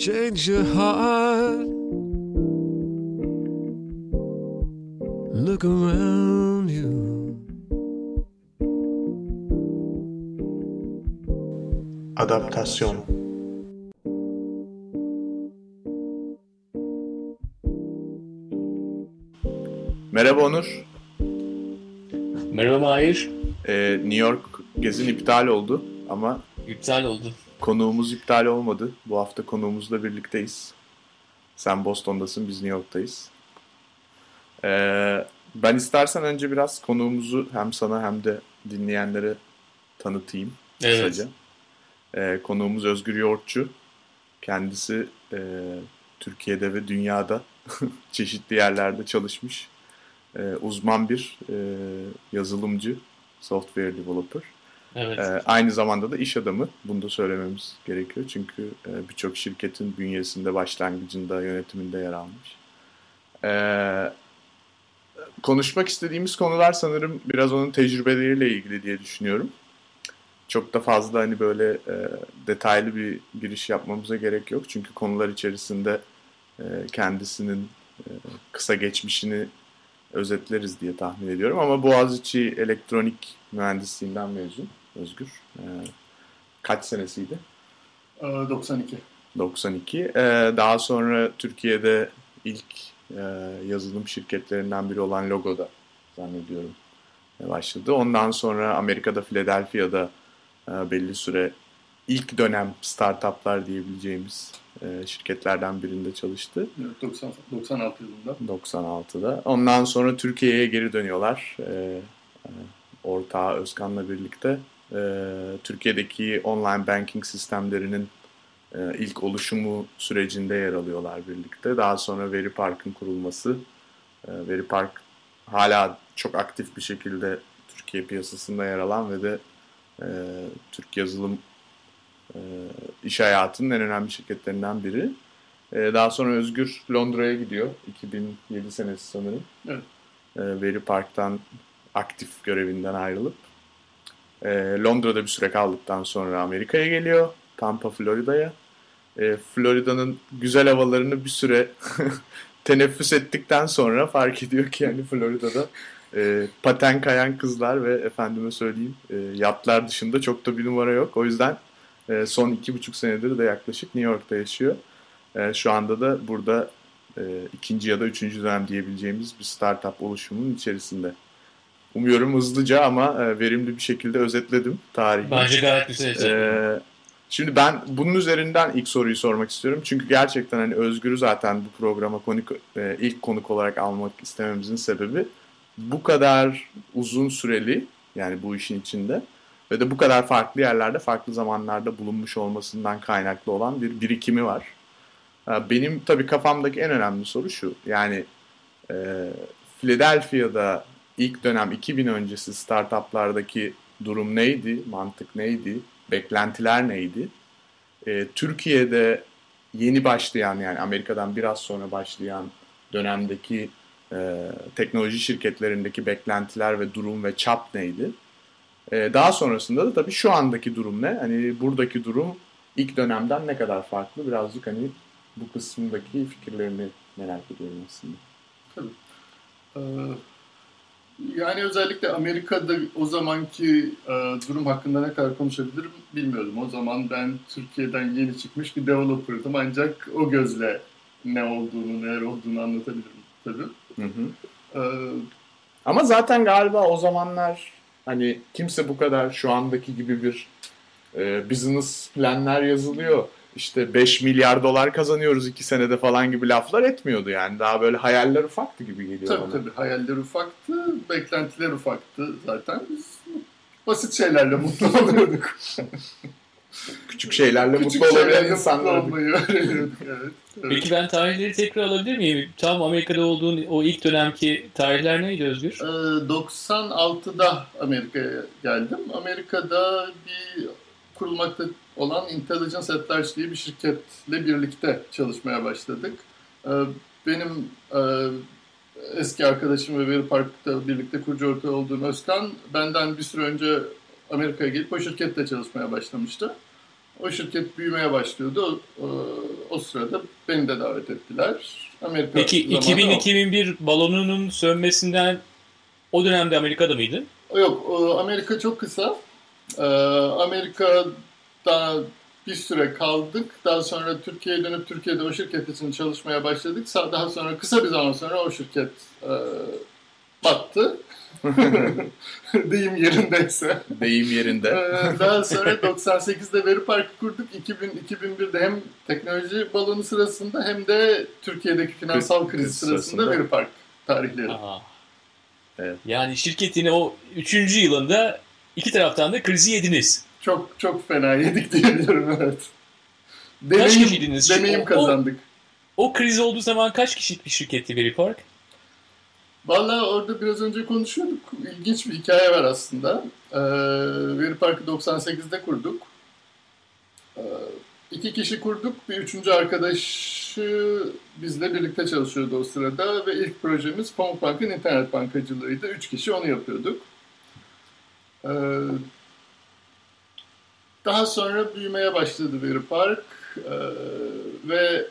change your heart. Look around you. Adaptasyon Merhaba Onur. Merhaba Mahir. Ee, New York gezin iptal oldu ama İptal oldu. Konuğumuz iptal olmadı. Bu hafta konuğumuzla birlikteyiz. Sen Boston'dasın, biz New York'tayız. Ee, ben istersen önce biraz konuğumuzu hem sana hem de dinleyenlere tanıtayım Evet. kısaca. Ee, konuğumuz Özgür Yoğurtçu. Kendisi e, Türkiye'de ve dünyada çeşitli yerlerde çalışmış. e, uzman bir e, yazılımcı, software developer. Evet. Ee, aynı zamanda da iş adamı. Bunu da söylememiz gerekiyor. Çünkü e, birçok şirketin bünyesinde, başlangıcında, yönetiminde yer almış. Ee, konuşmak istediğimiz konular sanırım biraz onun tecrübeleriyle ilgili diye düşünüyorum. Çok da fazla hani böyle e, detaylı bir giriş yapmamıza gerek yok. Çünkü konular içerisinde e, kendisinin kısa geçmişini özetleriz diye tahmin ediyorum. Ama Boğaziçi elektronik mühendisliğinden mezun Özgür. Ee, kaç senesiydi? Ee, 92. 92. Ee, daha sonra Türkiye'de ilk e, yazılım şirketlerinden biri olan Logo'da zannediyorum e, başladı. Ondan sonra Amerika'da Philadelphia'da e, belli süre ilk dönem startuplar diyebileceğimiz e, şirketlerden birinde çalıştı. Evet, 90, 96 yılında. 96'da. Ondan sonra Türkiye'ye geri dönüyorlar. Ee, e, ortağı Özkan'la birlikte. Ee, Türkiye'deki online banking sistemlerinin e, ilk oluşumu sürecinde yer alıyorlar birlikte. Daha sonra Veri Park'ın kurulması. Ee, Veri Park hala çok aktif bir şekilde Türkiye piyasasında yer alan ve de e, Türk yazılım e, iş hayatının en önemli şirketlerinden biri. Ee, daha sonra Özgür Londra'ya gidiyor. 2007 senesi sanırım. Evet. Ee, Veri Park'tan aktif görevinden ayrılıp e, Londra'da bir süre kaldıktan sonra Amerika'ya geliyor. Tampa, Florida'ya. E, Florida'nın güzel havalarını bir süre teneffüs ettikten sonra fark ediyor ki yani Florida'da e, paten kayan kızlar ve efendime söyleyeyim e, yatlar dışında çok da bir numara yok. O yüzden e, son iki buçuk senedir de yaklaşık New York'ta yaşıyor. E, şu anda da burada e, ikinci ya da üçüncü dönem diyebileceğimiz bir startup oluşumunun içerisinde. Umuyorum hızlıca ama e, verimli bir şekilde özetledim tarihi. Bence gayet güzel. Ee, şimdi ben bunun üzerinden ilk soruyu sormak istiyorum. Çünkü gerçekten hani Özgür'ü zaten bu programa konuk, e, ilk konuk olarak almak istememizin sebebi bu kadar uzun süreli yani bu işin içinde ve de bu kadar farklı yerlerde farklı zamanlarda bulunmuş olmasından kaynaklı olan bir birikimi var. Ee, Benim tabii kafamdaki en önemli soru şu. Yani e, Philadelphia'da ilk dönem 2000 öncesi startuplardaki durum neydi? Mantık neydi? Beklentiler neydi? Ee, Türkiye'de yeni başlayan yani Amerika'dan biraz sonra başlayan dönemdeki e, teknoloji şirketlerindeki beklentiler ve durum ve çap neydi? Ee, daha sonrasında da tabii şu andaki durum ne? Hani buradaki durum ilk dönemden ne kadar farklı? Birazcık hani bu kısımdaki fikirlerini merak ediyorum aslında. Ee, yani özellikle Amerika'da o zamanki e, durum hakkında ne kadar konuşabilirim bilmiyorum. O zaman ben Türkiye'den yeni çıkmış bir developer'dım ancak o gözle ne olduğunu, neler olduğunu anlatabilirim tabii. Hı hı. Ee, Ama zaten galiba o zamanlar hani kimse bu kadar şu andaki gibi bir e, business planlar yazılıyor. İşte 5 milyar dolar kazanıyoruz 2 senede falan gibi laflar etmiyordu yani. Daha böyle hayaller ufaktı gibi geliyor tabii bana. tabii hayaller ufaktı, beklentiler ufaktı zaten. Biz basit şeylerle mutlu oluyorduk. Küçük şeylerle Küçük mutlu olabilen insanlar. öğreniyorduk. Evet, evet. Peki ben tarihleri tekrar alabilir miyim? Tam Amerika'da olduğun o ilk dönemki tarihler neydi Özgür? Ee, 96'da Amerika'ya geldim. Amerika'da bir kurulmakta olan Intelligence at Large diye bir şirketle birlikte çalışmaya başladık. Ee, benim e, eski arkadaşım ve Veri Park'ta birlikte kurucu ortağı olduğum Özkan benden bir süre önce Amerika'ya gelip o şirkette çalışmaya başlamıştı. O şirket büyümeye başlıyordu. O, o sırada beni de davet ettiler. Amerika Peki zamanı o. 2000-2001 balonunun sönmesinden o dönemde Amerika'da mıydın? Yok, Amerika çok kısa. Ee, Amerika'da bir süre kaldık. Daha sonra Türkiye'ye dönüp Türkiye'de o şirket için çalışmaya başladık. Daha sonra kısa bir zaman sonra o şirket e, battı. Deyim yerindeyse. Deyim yerinde. Ee, Daha sonra 98'de Veri Parkı kurduk. 2000 2001'de hem teknoloji balonu sırasında hem de Türkiye'deki finansal kriz Kriz sırasında sırasında. Veri Park tarihleri. Aa. Evet. Yani şirketin o 3. yılında iki taraftan da krizi yediniz. Çok çok fena yedik diyebilirim evet. Kaç Deneyim, kişiydiniz? deneyim O- kazandık. O kriz olduğu zaman kaç kişilik bir şirketti Veri Park? Vallahi orada biraz önce konuşuyorduk. İlginç bir hikaye var aslında. Ee, Veri Parkı 98'de kurduk. Ee, iki kişi kurduk. Bir üçüncü arkadaşı bizle birlikte çalışıyordu o sırada. Ve ilk projemiz Pamukbank'ın internet bankacılığıydı. Üç kişi onu yapıyorduk. Ee, daha sonra büyümeye başladı Veri Park. Ee, ve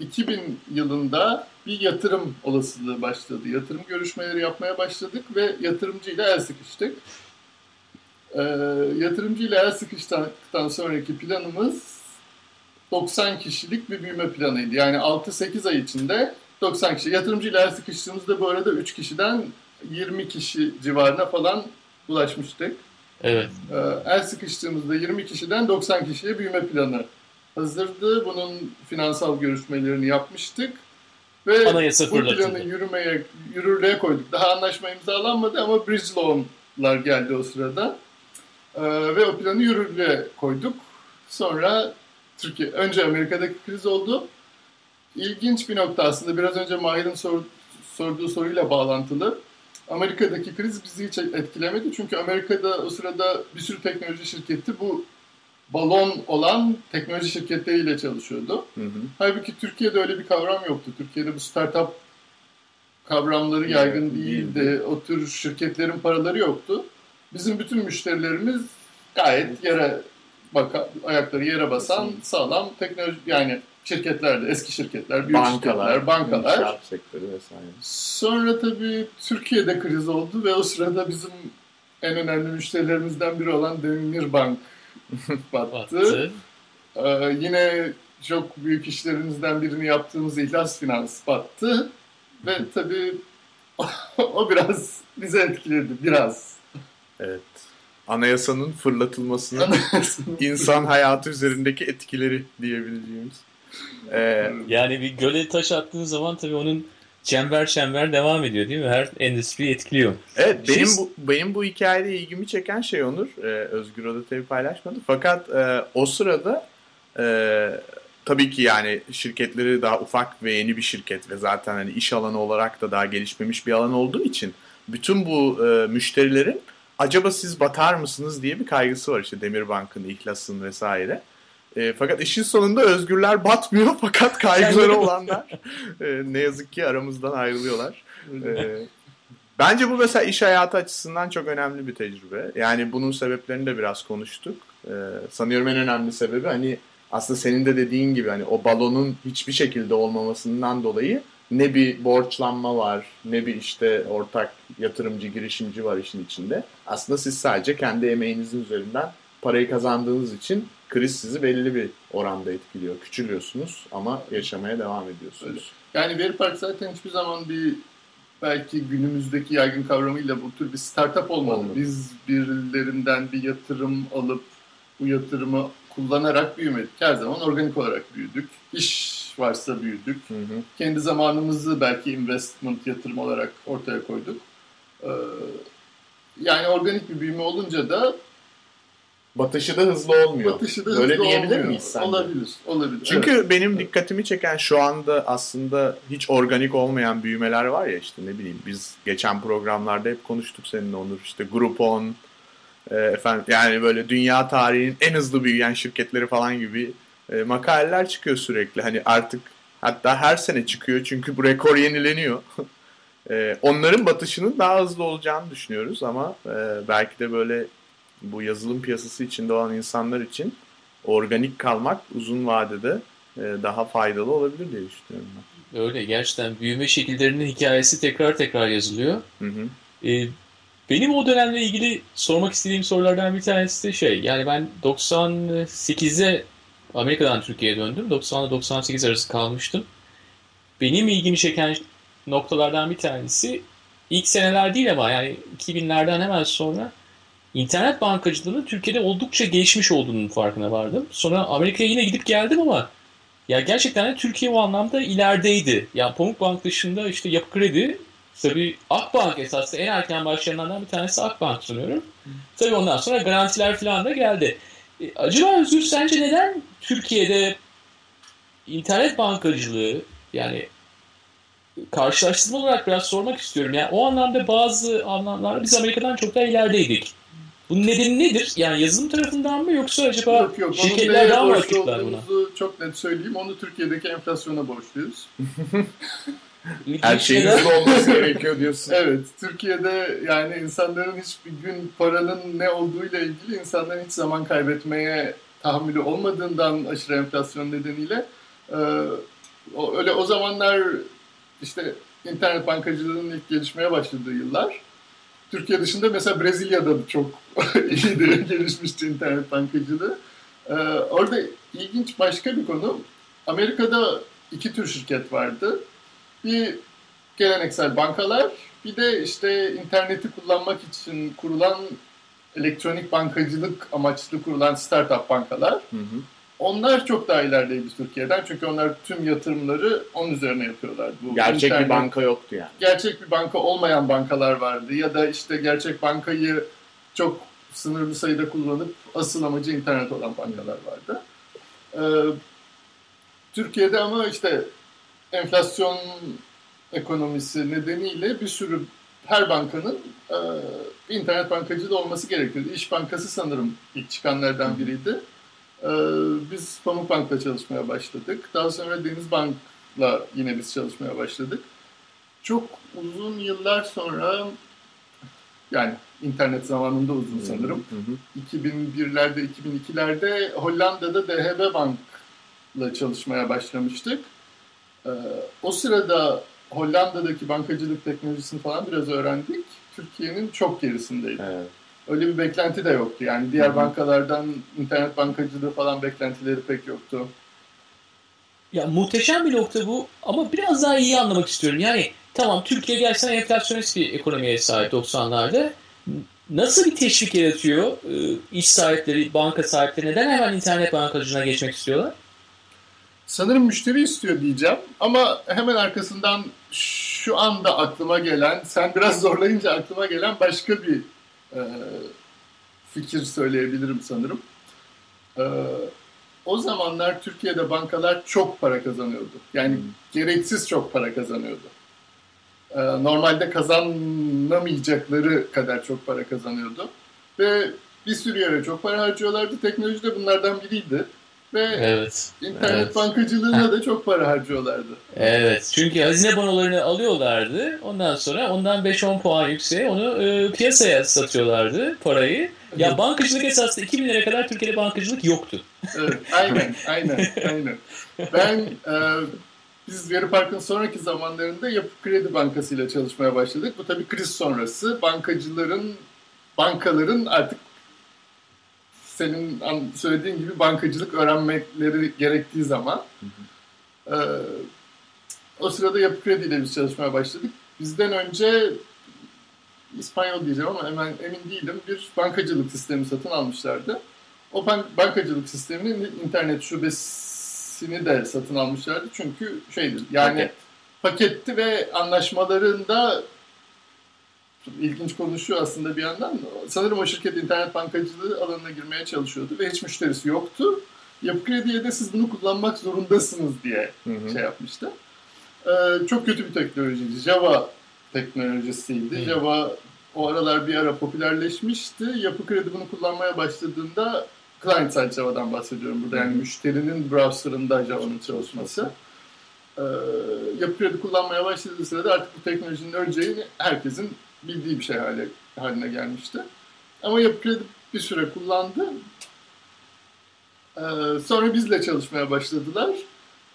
2000 yılında bir yatırım olasılığı başladı. Yatırım görüşmeleri yapmaya başladık ve yatırımcıyla el sıkıştık. Ee, yatırımcıyla el sıkıştıktan sonraki planımız 90 kişilik bir büyüme planıydı. Yani 6-8 ay içinde 90 kişi. Yatırımcıyla el sıkıştığımızda bu arada 3 kişiden 20 kişi civarına falan ulaşmıştık. Evet. Ee, el sıkıştığımızda 20 kişiden 90 kişiye büyüme planı hazırdı. Bunun finansal görüşmelerini yapmıştık. Ve Anayasa bu planı yürümeye, yürürlüğe koyduk. Daha anlaşma imzalanmadı ama bridge loan'lar geldi o sırada. Ee, ve o planı yürürlüğe koyduk. Sonra Türkiye, önce Amerika'daki kriz oldu. İlginç bir nokta aslında biraz önce Mahir'in sor- sorduğu soruyla bağlantılı. Amerika'daki kriz bizi hiç etkilemedi. Çünkü Amerika'da o sırada bir sürü teknoloji şirketi bu balon olan teknoloji şirketleriyle çalışıyordu. Hı hı. Halbuki Türkiye'de öyle bir kavram yoktu. Türkiye'de bu startup kavramları yaygın Evet, değildi. değildi. O tür şirketlerin paraları yoktu. Bizim bütün müşterilerimiz gayet yere baka, ayakları yere basan sağlam teknoloji yani şirketlerdi. Eski şirketler, büyük Bankalar, şirketler, bankalar. inşaat sektörü vesaire. Sonra tabii Türkiye'de kriz oldu ve o sırada bizim en önemli müşterilerimizden biri olan Demirbank battı. Battı. Ee, yine çok büyük işlerimizden birini yaptığımız İhlas Finans battı. Ve tabii o biraz bizi etkiledi. Biraz. Evet. Anayasanın fırlatılmasının insan hayatı üzerindeki etkileri diyebileceğimiz. Ee, Yani bir göle taş attığın zaman tabii onun çember çember devam ediyor değil mi? Her endüstriyi etkiliyor. Evet benim bu benim bu hikayede ilgimi çeken şey Onur. e, Özgür o da tabii paylaşmadı. Fakat e, o sırada e, tabii ki yani şirketleri daha ufak ve yeni bir şirket ve zaten hani iş alanı olarak da daha gelişmemiş bir alan olduğu için bütün bu e, müşterilerin acaba siz batar mısınız diye bir kaygısı var işte Demirbank'ın, İhlas'ın vesaire. E, fakat işin sonunda özgürler batmıyor fakat kaygıları olanlar e, ne yazık ki aramızdan ayrılıyorlar. E, Bence bu mesela iş hayatı açısından çok önemli bir tecrübe. Yani bunun sebeplerini de biraz konuştuk. Ee, sanıyorum en önemli sebebi hani aslında senin de dediğin gibi hani o balonun hiçbir şekilde olmamasından dolayı ne bir borçlanma var ne bir işte ortak yatırımcı girişimci var işin içinde. Aslında siz sadece kendi emeğinizin üzerinden parayı kazandığınız için kriz sizi belli bir oranda etkiliyor. Küçülüyorsunuz ama yaşamaya devam ediyorsunuz. Yani Veri Park zaten hiçbir zaman bir belki günümüzdeki yaygın kavramıyla bu tür bir startup olmadı. Olmadı. Biz birilerinden bir yatırım alıp bu yatırımı kullanarak büyümedik. Her zaman organik olarak büyüdük. İş varsa büyüdük. Hı hı. Kendi zamanımızı belki investment yatırım olarak ortaya koyduk. Ee, yani organik bir büyüme olunca da Batışı da hızlı olmuyor. batışı da Böyle hızlı diyebilir olmuyor. miyiz sence? Olabilir. Olabilir. Çünkü evet. benim dikkatimi çeken şu anda aslında hiç organik olmayan büyümeler var ya işte ne bileyim biz geçen programlarda hep konuştuk seninle Onur işte Groupon e, efendim yani böyle dünya tarihinin en hızlı büyüyen şirketleri falan gibi e, makaleler çıkıyor sürekli. Hani artık hatta her sene çıkıyor çünkü bu rekor yenileniyor. E, onların batışının daha hızlı olacağını düşünüyoruz ama e, belki de böyle bu yazılım piyasası içinde olan insanlar için organik kalmak uzun vadede e, daha faydalı olabilir diye düşünüyorum ben. Öyle gerçekten büyüme şekillerinin hikayesi tekrar tekrar yazılıyor. Hı hı. Ee, benim o dönemle ilgili sormak istediğim sorulardan bir tanesi de şey. Yani ben 98'e Amerika'dan Türkiye'ye döndüm. 90 ile 98 arası kalmıştım. Benim ilgimi çeken noktalardan bir tanesi ilk seneler değil ama yani 2000'lerden hemen sonra internet bankacılığının Türkiye'de oldukça gelişmiş olduğunun farkına vardım. Sonra Amerika'ya yine gidip geldim ama ya gerçekten de Türkiye o anlamda ilerideydi. Ya Pamukbank dışında işte Yapı Kredi, tabii Akbank esasında en erken başlayanlardan bir tanesi Akbank sanıyorum. Tabii ondan sonra garantiler falan da geldi. E, acaba Özgür sence neden Türkiye'de internet bankacılığı yani karşılaştırma olarak biraz sormak istiyorum. Yani o anlamda bazı anlamlarda biz Amerika'dan çok daha ilerideydik. Bunun nedeni nedir? Yani yazılım tarafından mı yoksa acaba Yok yok. Onun şirketler neye daha mı borçlu rakipler buna? çok net söyleyeyim. Onu Türkiye'deki enflasyona borçluyuz. Her şeyin hızlı olması gerekiyor diyorsun. Evet, Türkiye'de yani insanların hiçbir gün paranın ne olduğuyla ilgili insanların hiç zaman kaybetmeye tahammülü olmadığından aşırı enflasyon nedeniyle e, o, öyle o zamanlar işte internet bankacılığının ilk gelişmeye başladığı yıllar. Türkiye dışında mesela Brezilya'da da çok iyiydi, gelişmişti internet bankacılığı. E, orada ilginç başka bir konu. Amerika'da iki tür şirket vardı. Bir geleneksel bankalar bir de işte interneti kullanmak için kurulan elektronik bankacılık amaçlı kurulan startup bankalar. Hı hı. Onlar çok daha ilerideydi Türkiye'den çünkü onlar tüm yatırımları onun üzerine yapıyorlar. Bu Gerçek bir internet- banka yoktu yani. Gerçek bir banka olmayan bankalar vardı ya da işte gerçek bankayı çok sınırlı sayıda kullanıp asıl amacı internet olan bankalar vardı. Ee, Türkiye'de ama işte enflasyon ekonomisi nedeniyle bir sürü her bankanın e, bir internet bankacılığı olması gerekiyordu. İş Bankası sanırım ilk çıkanlardan biriydi. E, biz Pamukbank'la çalışmaya başladık. Daha sonra Denizbank'la yine biz çalışmaya başladık. Çok uzun yıllar sonra yani internet zamanında uzun sanırım. Hı hı. 2001'lerde, 2002'lerde Hollanda'da DHB Bank'la çalışmaya başlamıştık. Ee, o sırada Hollanda'daki bankacılık teknolojisini falan biraz öğrendik. Türkiye'nin çok gerisindeydi. Evet. Öyle bir beklenti de yoktu. Yani diğer Hı hı. bankalardan internet bankacılığı falan beklentileri pek yoktu. Ya muhteşem bir nokta bu ama biraz daha iyi anlamak istiyorum. Yani tamam Türkiye gerçekten enflasyonist bir ekonomiye sahip 90'larda. Nasıl bir teşvik yaratıyor e, iş sahipleri, banka sahipleri neden hemen internet bankacılığına geçmek istiyorlar? Sanırım müşteri istiyor diyeceğim ama hemen arkasından şu anda aklıma gelen, sen biraz zorlayınca aklıma gelen başka bir e, fikir söyleyebilirim sanırım. E, o zamanlar Türkiye'de bankalar çok para kazanıyordu. Yani Hmm. gereksiz çok para kazanıyordu. E, normalde kazanamayacakları kadar çok para kazanıyordu. Ve bir sürü yere çok para harcıyorlardı. Teknoloji de bunlardan biriydi. Ve Evet. İnternet Evet. bankacılığına da çok para harcıyorlardı. Evet. Çünkü hazine bonolarını alıyorlardı. Ondan sonra ondan 5-10 puan yükseğe onu e, piyasaya satıyorlardı parayı. Ya bankacılık esasında 2000 lira kadar Türkiye'de bankacılık yoktu. Evet, aynen, aynen, aynen. Ben e, biz Veri Park'ın sonraki zamanlarında Yapı Kredi Bankası ile çalışmaya başladık. Bu tabii kriz sonrası bankacıların, bankaların artık senin söylediğin gibi bankacılık öğrenmekleri gerektiği zaman. E, o sırada Yapı Kredi ile biz çalışmaya başladık. Bizden önce İspanyol diyeceğim ama hemen emin değilim. Bir bankacılık sistemi satın almışlardı. O ban- bankacılık sisteminin internet şubesini de satın almışlardı. Çünkü şeydi yani Paket. paketti ve anlaşmalarında ilginç konuşuyor aslında bir yandan. Sanırım o şirket internet bankacılığı alanına girmeye çalışıyordu ve hiç müşterisi yoktu. Yapı Kredi'ye de siz bunu kullanmak zorundasınız diye Hı hı. şey yapmıştı. Ee, çok kötü bir teknolojiydi. Java teknolojisiydi. Hı. Java o aralar bir ara popülerleşmişti. Yapı Kredi bunu kullanmaya başladığında client side Java'dan bahsediyorum burada. Yani müşterinin browser'ında Java'nın çalışması. Ee, Yapı Kredi kullanmaya başladığı sırada artık bu teknolojinin öleceğini herkesin bildiği bir şey hale, haline gelmişti. Ama Yapı Kredi bir süre kullandı. Ee, sonra bizle çalışmaya başladılar.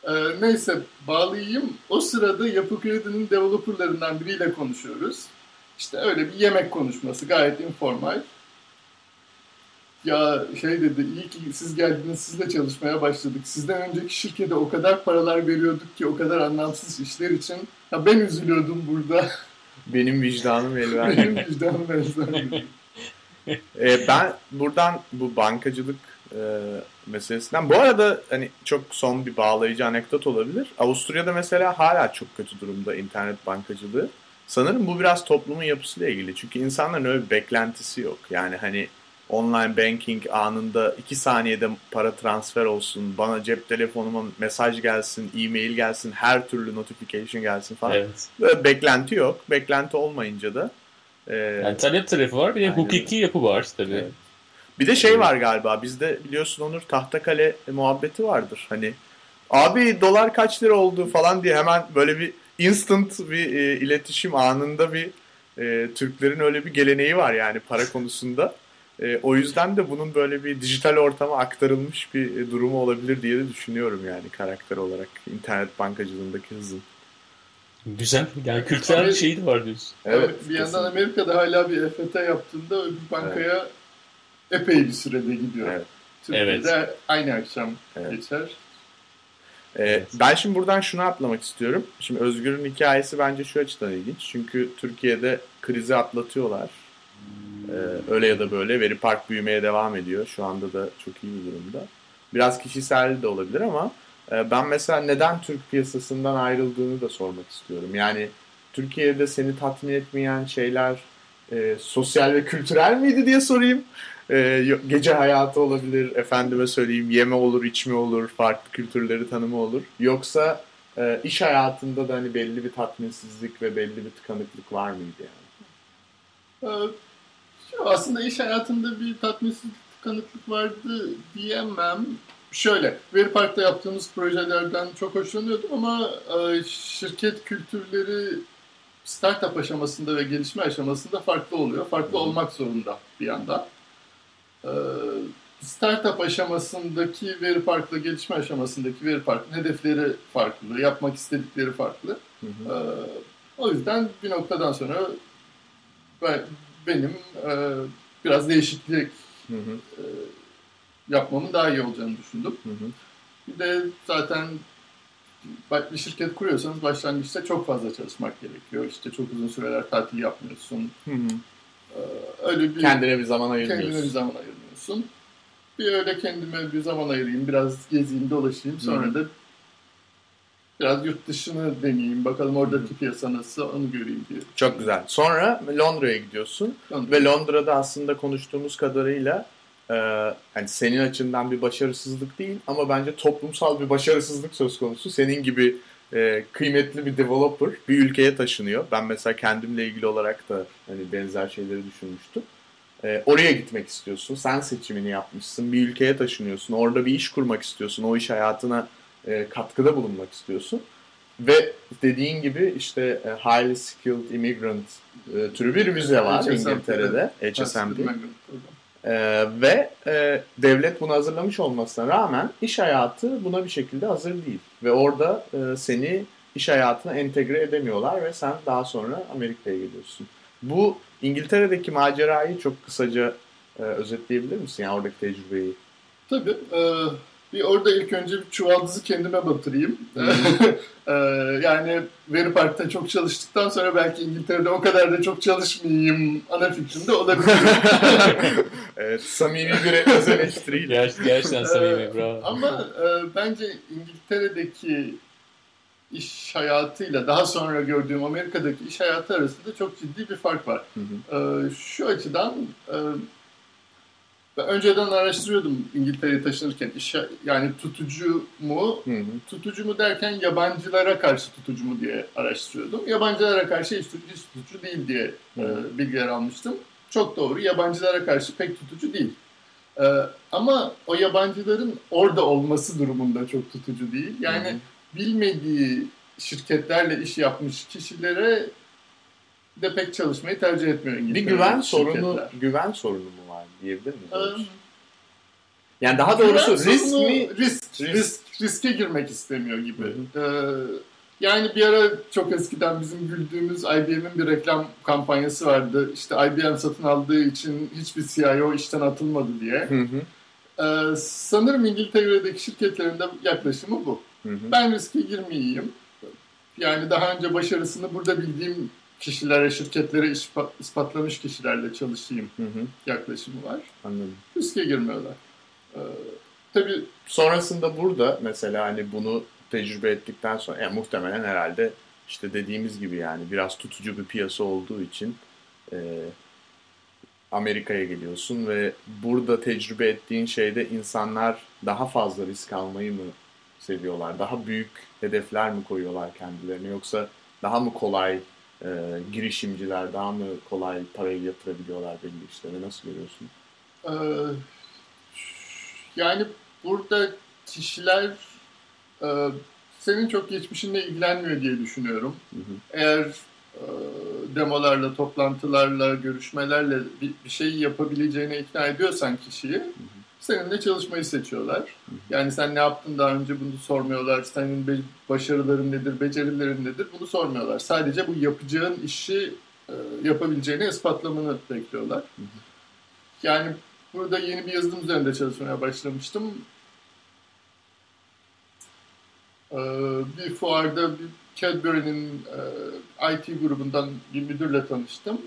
Ee, neyse bağlayayım. O sırada Yapı Kredi'nin developerlarından biriyle konuşuyoruz. İşte öyle bir yemek konuşması gayet informal. Ya şey dedi, iyi ki siz geldiniz, sizle çalışmaya başladık. Sizden önceki şirkete o kadar paralar veriyorduk ki o kadar anlamsız işler için. Ya ben üzülüyordum burada. Benim vicdanım el Benim vermiyor. vicdanım benzer. Ee, ben buradan bu bankacılık e, meselesinden bu arada hani çok son bir bağlayıcı anekdot olabilir. Avusturya'da mesela hala çok kötü durumda internet bankacılığı. Sanırım bu biraz toplumun yapısıyla ilgili. Çünkü insanların öyle bir beklentisi yok. Yani hani online banking anında 2 saniyede para transfer olsun, bana cep telefonuma mesaj gelsin, e-mail gelsin, her türlü notification gelsin falan. Evet. Böyle beklenti yok. Beklenti olmayınca da e, Yani talep tarafı var bir de hukuki yapı var tabii. Evet. Bir de şey var galiba bizde biliyorsun Onur Tahtakale muhabbeti vardır. Hani abi dolar kaç lira oldu falan diye hemen böyle bir instant bir e, iletişim anında bir e, Türklerin öyle bir geleneği var yani para konusunda. E, o yüzden de bunun böyle bir dijital ortama aktarılmış bir e, durumu olabilir diye de düşünüyorum yani karakter olarak internet bankacılığındaki hızın. Güzel. Yani kültürel bir şeyi de var diyorsun. Evet, bir yandan Amerika'da hala bir EFT yaptığında öbür bankaya epey bir sürede gidiyor. Evet. Türkiye'de aynı akşam Evet. geçer. Ee, Evet. Ben şimdi buradan şunu atlamak istiyorum. Şimdi Özgür'ün hikayesi bence şu açıdan ilginç. Çünkü Türkiye'de krizi atlatıyorlar. Ee, öyle ya da böyle Veri Park büyümeye devam ediyor. Şu anda da çok iyi bir durumda. Biraz kişisel de olabilir ama e, ben mesela neden Türk piyasasından ayrıldığını da sormak istiyorum. Yani Türkiye'de seni tatmin etmeyen şeyler e, sosyal ve kültürel miydi diye sorayım. E, gece hayatı olabilir, efendime söyleyeyim yeme olur, içme olur, farklı kültürleri tanıma olur. Yoksa e, iş hayatında da hani belli bir tatminsizlik ve belli bir tıkanıklık var mıydı yani? Şu aslında iş hayatında bir tatminsizlik, tıkanıklık vardı diyemem. Şöyle, Veri Park'ta yaptığımız projelerden çok hoşlanıyordum ama e, şirket kültürleri startup aşamasında ve gelişme aşamasında farklı oluyor. Farklı olmak zorunda bir yandan. Ee, startup aşamasındaki Veri Park'la gelişme aşamasındaki Veri Park'ın hedefleri farklı, yapmak istedikleri farklı. Hı hı. Ee, o yüzden bir noktadan sonra benim e, biraz değişiklik Hı hı. yapmamın daha iyi olacağını düşündüm. Hı hı. Bir de zaten bir şirket kuruyorsanız başlangıçta çok fazla çalışmak gerekiyor. İşte çok uzun süreler tatil yapmıyorsun. Hı hı. Ee, öyle bir Kendine bir zaman kendine bir ayırmıyorsun. zaman ayırmıyorsun. Bir öyle kendime bir zaman ayırayım, biraz gezeyim, dolaşayım. Sonra Hı. da biraz yurt dışını deneyeyim. Bakalım oradaki piyasa nasıl onu göreyim diye. Çok güzel. Sonra Londra'ya gidiyorsun. Onu- Ve Londra'da aslında konuştuğumuz kadarıyla e, hani senin açından bir başarısızlık değil ama bence toplumsal bir başarısızlık söz konusu. Senin gibi e, kıymetli bir developer bir ülkeye taşınıyor. Ben mesela kendimle ilgili olarak da hani benzer şeyleri düşünmüştüm. E, oraya gitmek istiyorsun. Sen seçimini yapmışsın. Bir ülkeye taşınıyorsun. Orada bir iş kurmak istiyorsun. O iş hayatına e, katkıda bulunmak istiyorsun. Ve dediğin gibi işte e, highly skilled immigrant e, türü bir vize var HSMP, İngiltere'de. HSMP. Ee, ve e, devlet bunu hazırlamış olmasına rağmen iş hayatı buna bir şekilde hazır değil. Ve orada e, seni iş hayatına entegre edemiyorlar ve sen daha sonra Amerika'ya geliyorsun. Bu İngiltere'deki macerayı çok kısaca e, özetleyebilir misin? Yani oradaki tecrübeyi. Tabii. e, bir orada ilk önce bir çuvaldızı kendime batırayım. E, yani Veri Park'ta çok çalıştıktan sonra belki İngiltere'de o kadar da çok çalışmayayım ana fikrimde olabilir. evet, samimi bir öz eleştiriyle. Ger- gerçekten samimi Ee, bravo. Ama e, bence İngiltere'deki iş hayatıyla daha sonra gördüğüm Amerika'daki iş hayatı arasında çok ciddi bir fark var. Hı hı. Ee, şu açıdan e, ben önceden araştırıyordum İngiltere'ye taşınırken iş yani tutucu mu Hı hı. tutucu mu derken yabancılara karşı tutucu mu diye araştırıyordum. Yabancılara karşı hiç tutucu, hiç tutucu değil diye e, Hı. bilgiler almıştım. Çok doğru. Yabancılara karşı pek tutucu değil. E, ama o yabancıların orada olması durumunda çok tutucu değil. Yani Hı hı. bilmediği şirketlerle iş yapmış kişilere de pek çalışmayı tercih etmiyor Bir İngiltere'deki güven sorunu güven sorunu mu diyebilir miyiz? Ee, Yani daha doğrusu güven risk mi? Risk, Risk. risk, riske girmek istemiyor gibi. Ee, yani bir ara çok eskiden bizim güldüğümüz IBM'in bir reklam kampanyası vardı. İşte IBM satın aldığı için hiçbir CIO işten atılmadı diye. Hı hı. Ee, sanırım İngiltere'deki şirketlerin de yaklaşımı bu. Hı hı. Ben riske girmeyeyim. Yani daha önce başarısını burada bildiğim kişilere, şirketlere ispa- ispatlamış kişilerle çalışayım Hı hı. yaklaşımı var. Anladım. Riske girmiyorlar. Ee, tabii Sonrasında burada mesela hani bunu tecrübe ettikten sonra yani muhtemelen herhalde işte dediğimiz gibi yani biraz tutucu bir piyasa olduğu için e, Amerika'ya geliyorsun ve burada tecrübe ettiğin şeyde insanlar daha fazla risk almayı mı seviyorlar? Daha büyük hedefler mi koyuyorlar kendilerine yoksa daha mı kolay e, girişimciler daha mı kolay parayı yatırabiliyorlar belli işlere? Nasıl görüyorsun? Ee, yani burada kişiler e, senin çok geçmişinle ilgilenmiyor diye düşünüyorum. Hı hı. Eğer e, demolarla, toplantılarla, görüşmelerle bir, bir şey yapabileceğine ikna ediyorsan kişiyi seninle çalışmayı seçiyorlar. Yani sen ne yaptın daha önce bunu sormuyorlar. Senin başarıların nedir, becerilerin nedir bunu sormuyorlar. Sadece bu yapacağın işi e, yapabileceğini ispatlamanı bekliyorlar. Yani burada yeni bir yazılım üzerinde çalışmaya başlamıştım. Ee, bir fuarda bir Cadbury'nin e, IT grubundan bir müdürle tanıştım.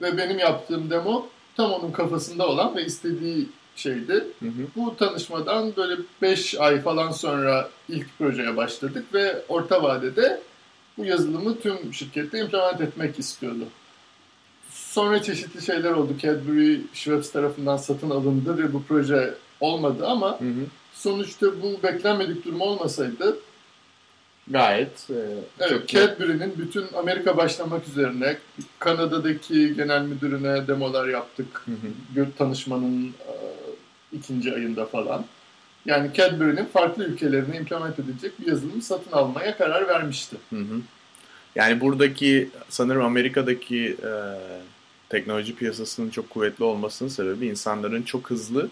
Ve benim yaptığım demo tam onun kafasında olan ve istediği şeydi. Hı hı. Bu tanışmadan böyle 5 ay falan sonra ilk projeye başladık ve orta vadede bu yazılımı tüm şirkette implement etmek istiyordu. Sonra çeşitli şeyler oldu. Cadbury Schweppes tarafından satın alındı ve bu proje olmadı ama Hı hı. sonuçta bu beklenmedik durum olmasaydı Gayet e, evet, Cadbury'nin bütün Amerika başlamak üzerine Kanada'daki genel müdürüne demolar yaptık. Hı hı. Tanışmanın e, ikinci ayında falan. Yani Cadbury'nin farklı ülkelerine implement edilecek bir yazılımı satın almaya karar vermişti. Hı hı. Yani buradaki sanırım Amerika'daki e, teknoloji piyasasının çok kuvvetli olmasının sebebi insanların çok hızlı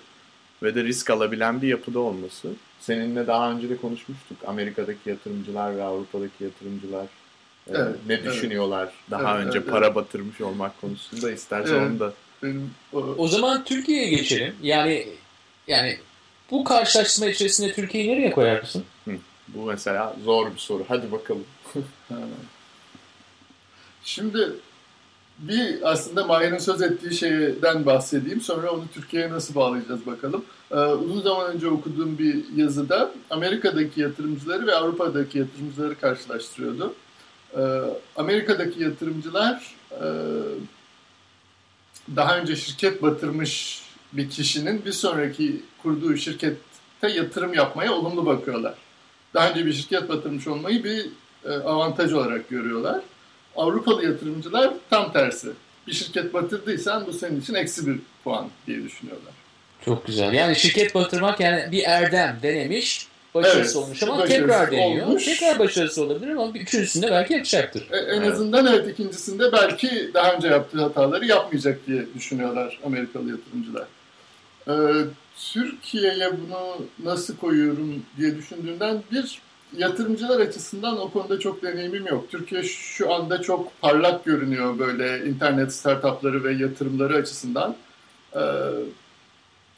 ve de risk alabilen bir yapıda olması. Seninle daha önce de konuşmuştuk. Amerika'daki yatırımcılar ve Avrupa'daki yatırımcılar e, Evet, ne evet. düşünüyorlar daha Evet, önce evet, para batırmış olmak konusunda istersen Evet. onu da o, O zaman Türkiye'ye geçelim. Yani yani bu karşılaştırma içerisinde Türkiye'yi nereye koyarsın? bu mesela zor bir soru. Hadi bakalım. Şimdi bir aslında Mahir'in söz ettiği şeyden bahsedeyim. Sonra onu Türkiye'ye nasıl bağlayacağız bakalım. Ee, uzun zaman önce okuduğum bir yazıda Amerika'daki yatırımcıları ve Avrupa'daki yatırımcıları karşılaştırıyordu. Ee, Amerika'daki yatırımcılar e, daha önce şirket batırmış bir kişinin bir sonraki kurduğu şirkette yatırım yapmaya olumlu bakıyorlar. Daha önce bir şirket batırmış olmayı bir e, avantaj olarak görüyorlar. Avrupalı yatırımcılar tam tersi. Bir şirket batırdıysan bu senin için eksi bir puan diye düşünüyorlar. Çok güzel. Yani şirket batırmak yani bir erdem denemiş. Başarısı Evet, olmuş ama başarısı tekrar deniyor. olmuş. Tekrar başarısı olabilir ama bir üçüncüsünde belki yapacaktır. E, en Evet. azından evet ikincisinde belki daha önce yaptığı hataları yapmayacak diye düşünüyorlar Amerikalı yatırımcılar. Ee, Türkiye'ye bunu nasıl koyuyorum diye düşündüğümden bir yatırımcılar açısından o konuda çok deneyimim yok. Türkiye şu anda çok parlak görünüyor böyle internet startupları ve yatırımları açısından. Ee,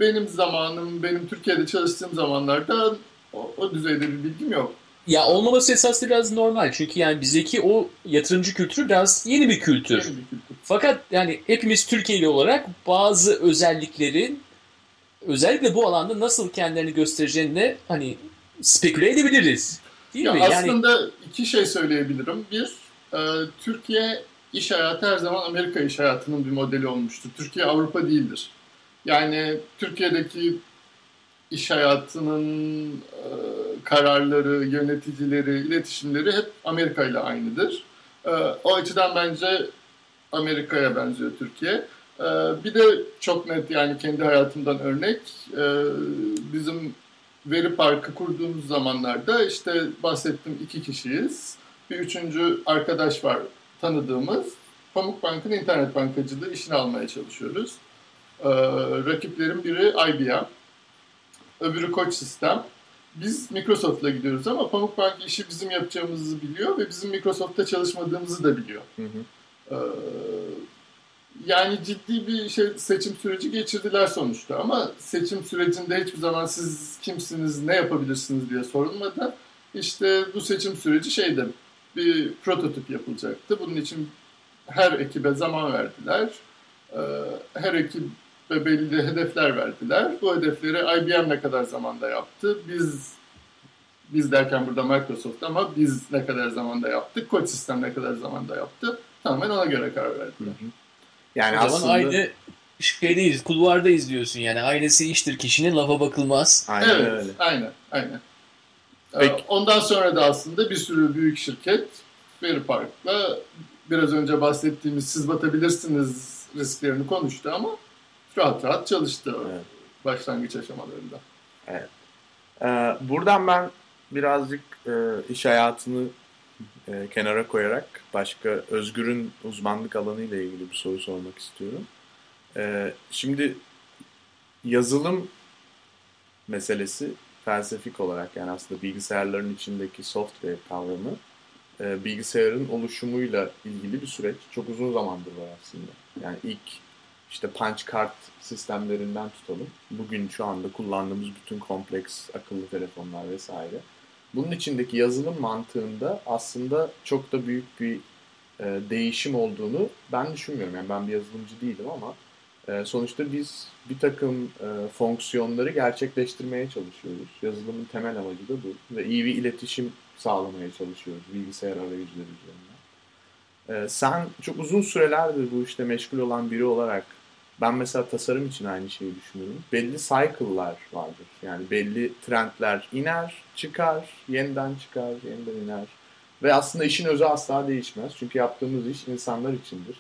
benim zamanım, benim Türkiye'de çalıştığım zamanlarda o, o düzeyde bir bilgim yok. Ya olmaması esas biraz normal. Çünkü yani bizdeki o yatırımcı kültürü biraz yeni bir kültür. Yeni bir kültür. Fakat yani hepimiz Türkiye'li olarak bazı özelliklerin özellikle bu alanda nasıl kendilerini göstereceğini hani speküle edebiliriz. Değil Ya mi? Yani aslında iki şey söyleyebilirim. Bir, e, Türkiye iş hayatı her zaman Amerika iş hayatının bir modeli olmuştur. Türkiye Avrupa değildir. Yani Türkiye'deki iş hayatının e, kararları, yöneticileri, iletişimleri hep Amerika ile aynıdır. E, o açıdan bence Amerika'ya benziyor Türkiye. E, bir de çok net yani kendi hayatımdan örnek. E, bizim veri parkı kurduğumuz zamanlarda işte bahsettim iki kişiyiz. Bir üçüncü arkadaş var tanıdığımız. Pamukbank'ın internet bankacılığı işini almaya çalışıyoruz. Ee, rakiplerin biri IBM, öbürü Koç Sistem. biz Microsoft'la gidiyoruz ama Pamukbank işi bizim yapacağımızı biliyor ve bizim Microsoft'ta çalışmadığımızı da biliyor. Hı hı. Ee, yani ciddi bir şey seçim süreci geçirdiler sonuçta ama seçim sürecinde hiçbir zaman siz kimsiniz, ne yapabilirsiniz diye sorulmadı. İşte bu seçim süreci şeyde bir prototip yapılacaktı. Bunun için her ekibe zaman verdiler. Ee, her ekibe belli hedefler verdiler. Bu hedefleri IBM ne kadar zamanda yaptı? Biz biz derken burada Microsoft ama biz ne kadar zamanda yaptık? Koç sistem ne kadar zamanda yaptı? Tamamen ona göre karar verdiler. Yani o zaman aslında aynı şeydeyiz, kulvarda izliyorsun yani. Aynısı iştir kişinin lafa bakılmaz. aynen evet, öyle. aynen, aynen. Ee, Peki. Ondan sonra da aslında bir sürü büyük şirket Veri Park'la biraz önce bahsettiğimiz siz batabilirsiniz risklerini konuştu ama rahat rahat çalıştı Evet. başlangıç aşamalarında. Ee, buradan ben birazcık e, iş hayatını e, kenara koyarak başka Özgür'ün uzmanlık alanı ile ilgili bir soru sormak istiyorum. Ee, şimdi yazılım meselesi felsefik olarak yani aslında bilgisayarların içindeki software kavramı e, bilgisayarın oluşumuyla ilgili bir süreç. Çok uzun zamandır var aslında. Yani ilk işte punch card sistemlerinden tutalım. Bugün şu anda kullandığımız bütün kompleks akıllı telefonlar vesaire. Bunun içindeki yazılım mantığında aslında çok da büyük bir e, değişim olduğunu ben düşünmüyorum. Yani ben bir yazılımcı değilim ama e, sonuçta biz bir takım e, fonksiyonları gerçekleştirmeye çalışıyoruz. Yazılımın temel amacı da bu. Ve iyi bir iletişim sağlamaya çalışıyoruz bilgisayar arayüzleri üzerinden. E, sen çok uzun sürelerdir bu işte meşgul olan biri olarak ben mesela tasarım için aynı şeyi düşünüyorum. Belli cycle'lar vardır. Yani belli trendler iner, çıkar, yeniden çıkar, yeniden iner. Ve aslında işin özü asla değişmez. Çünkü yaptığımız iş insanlar içindir.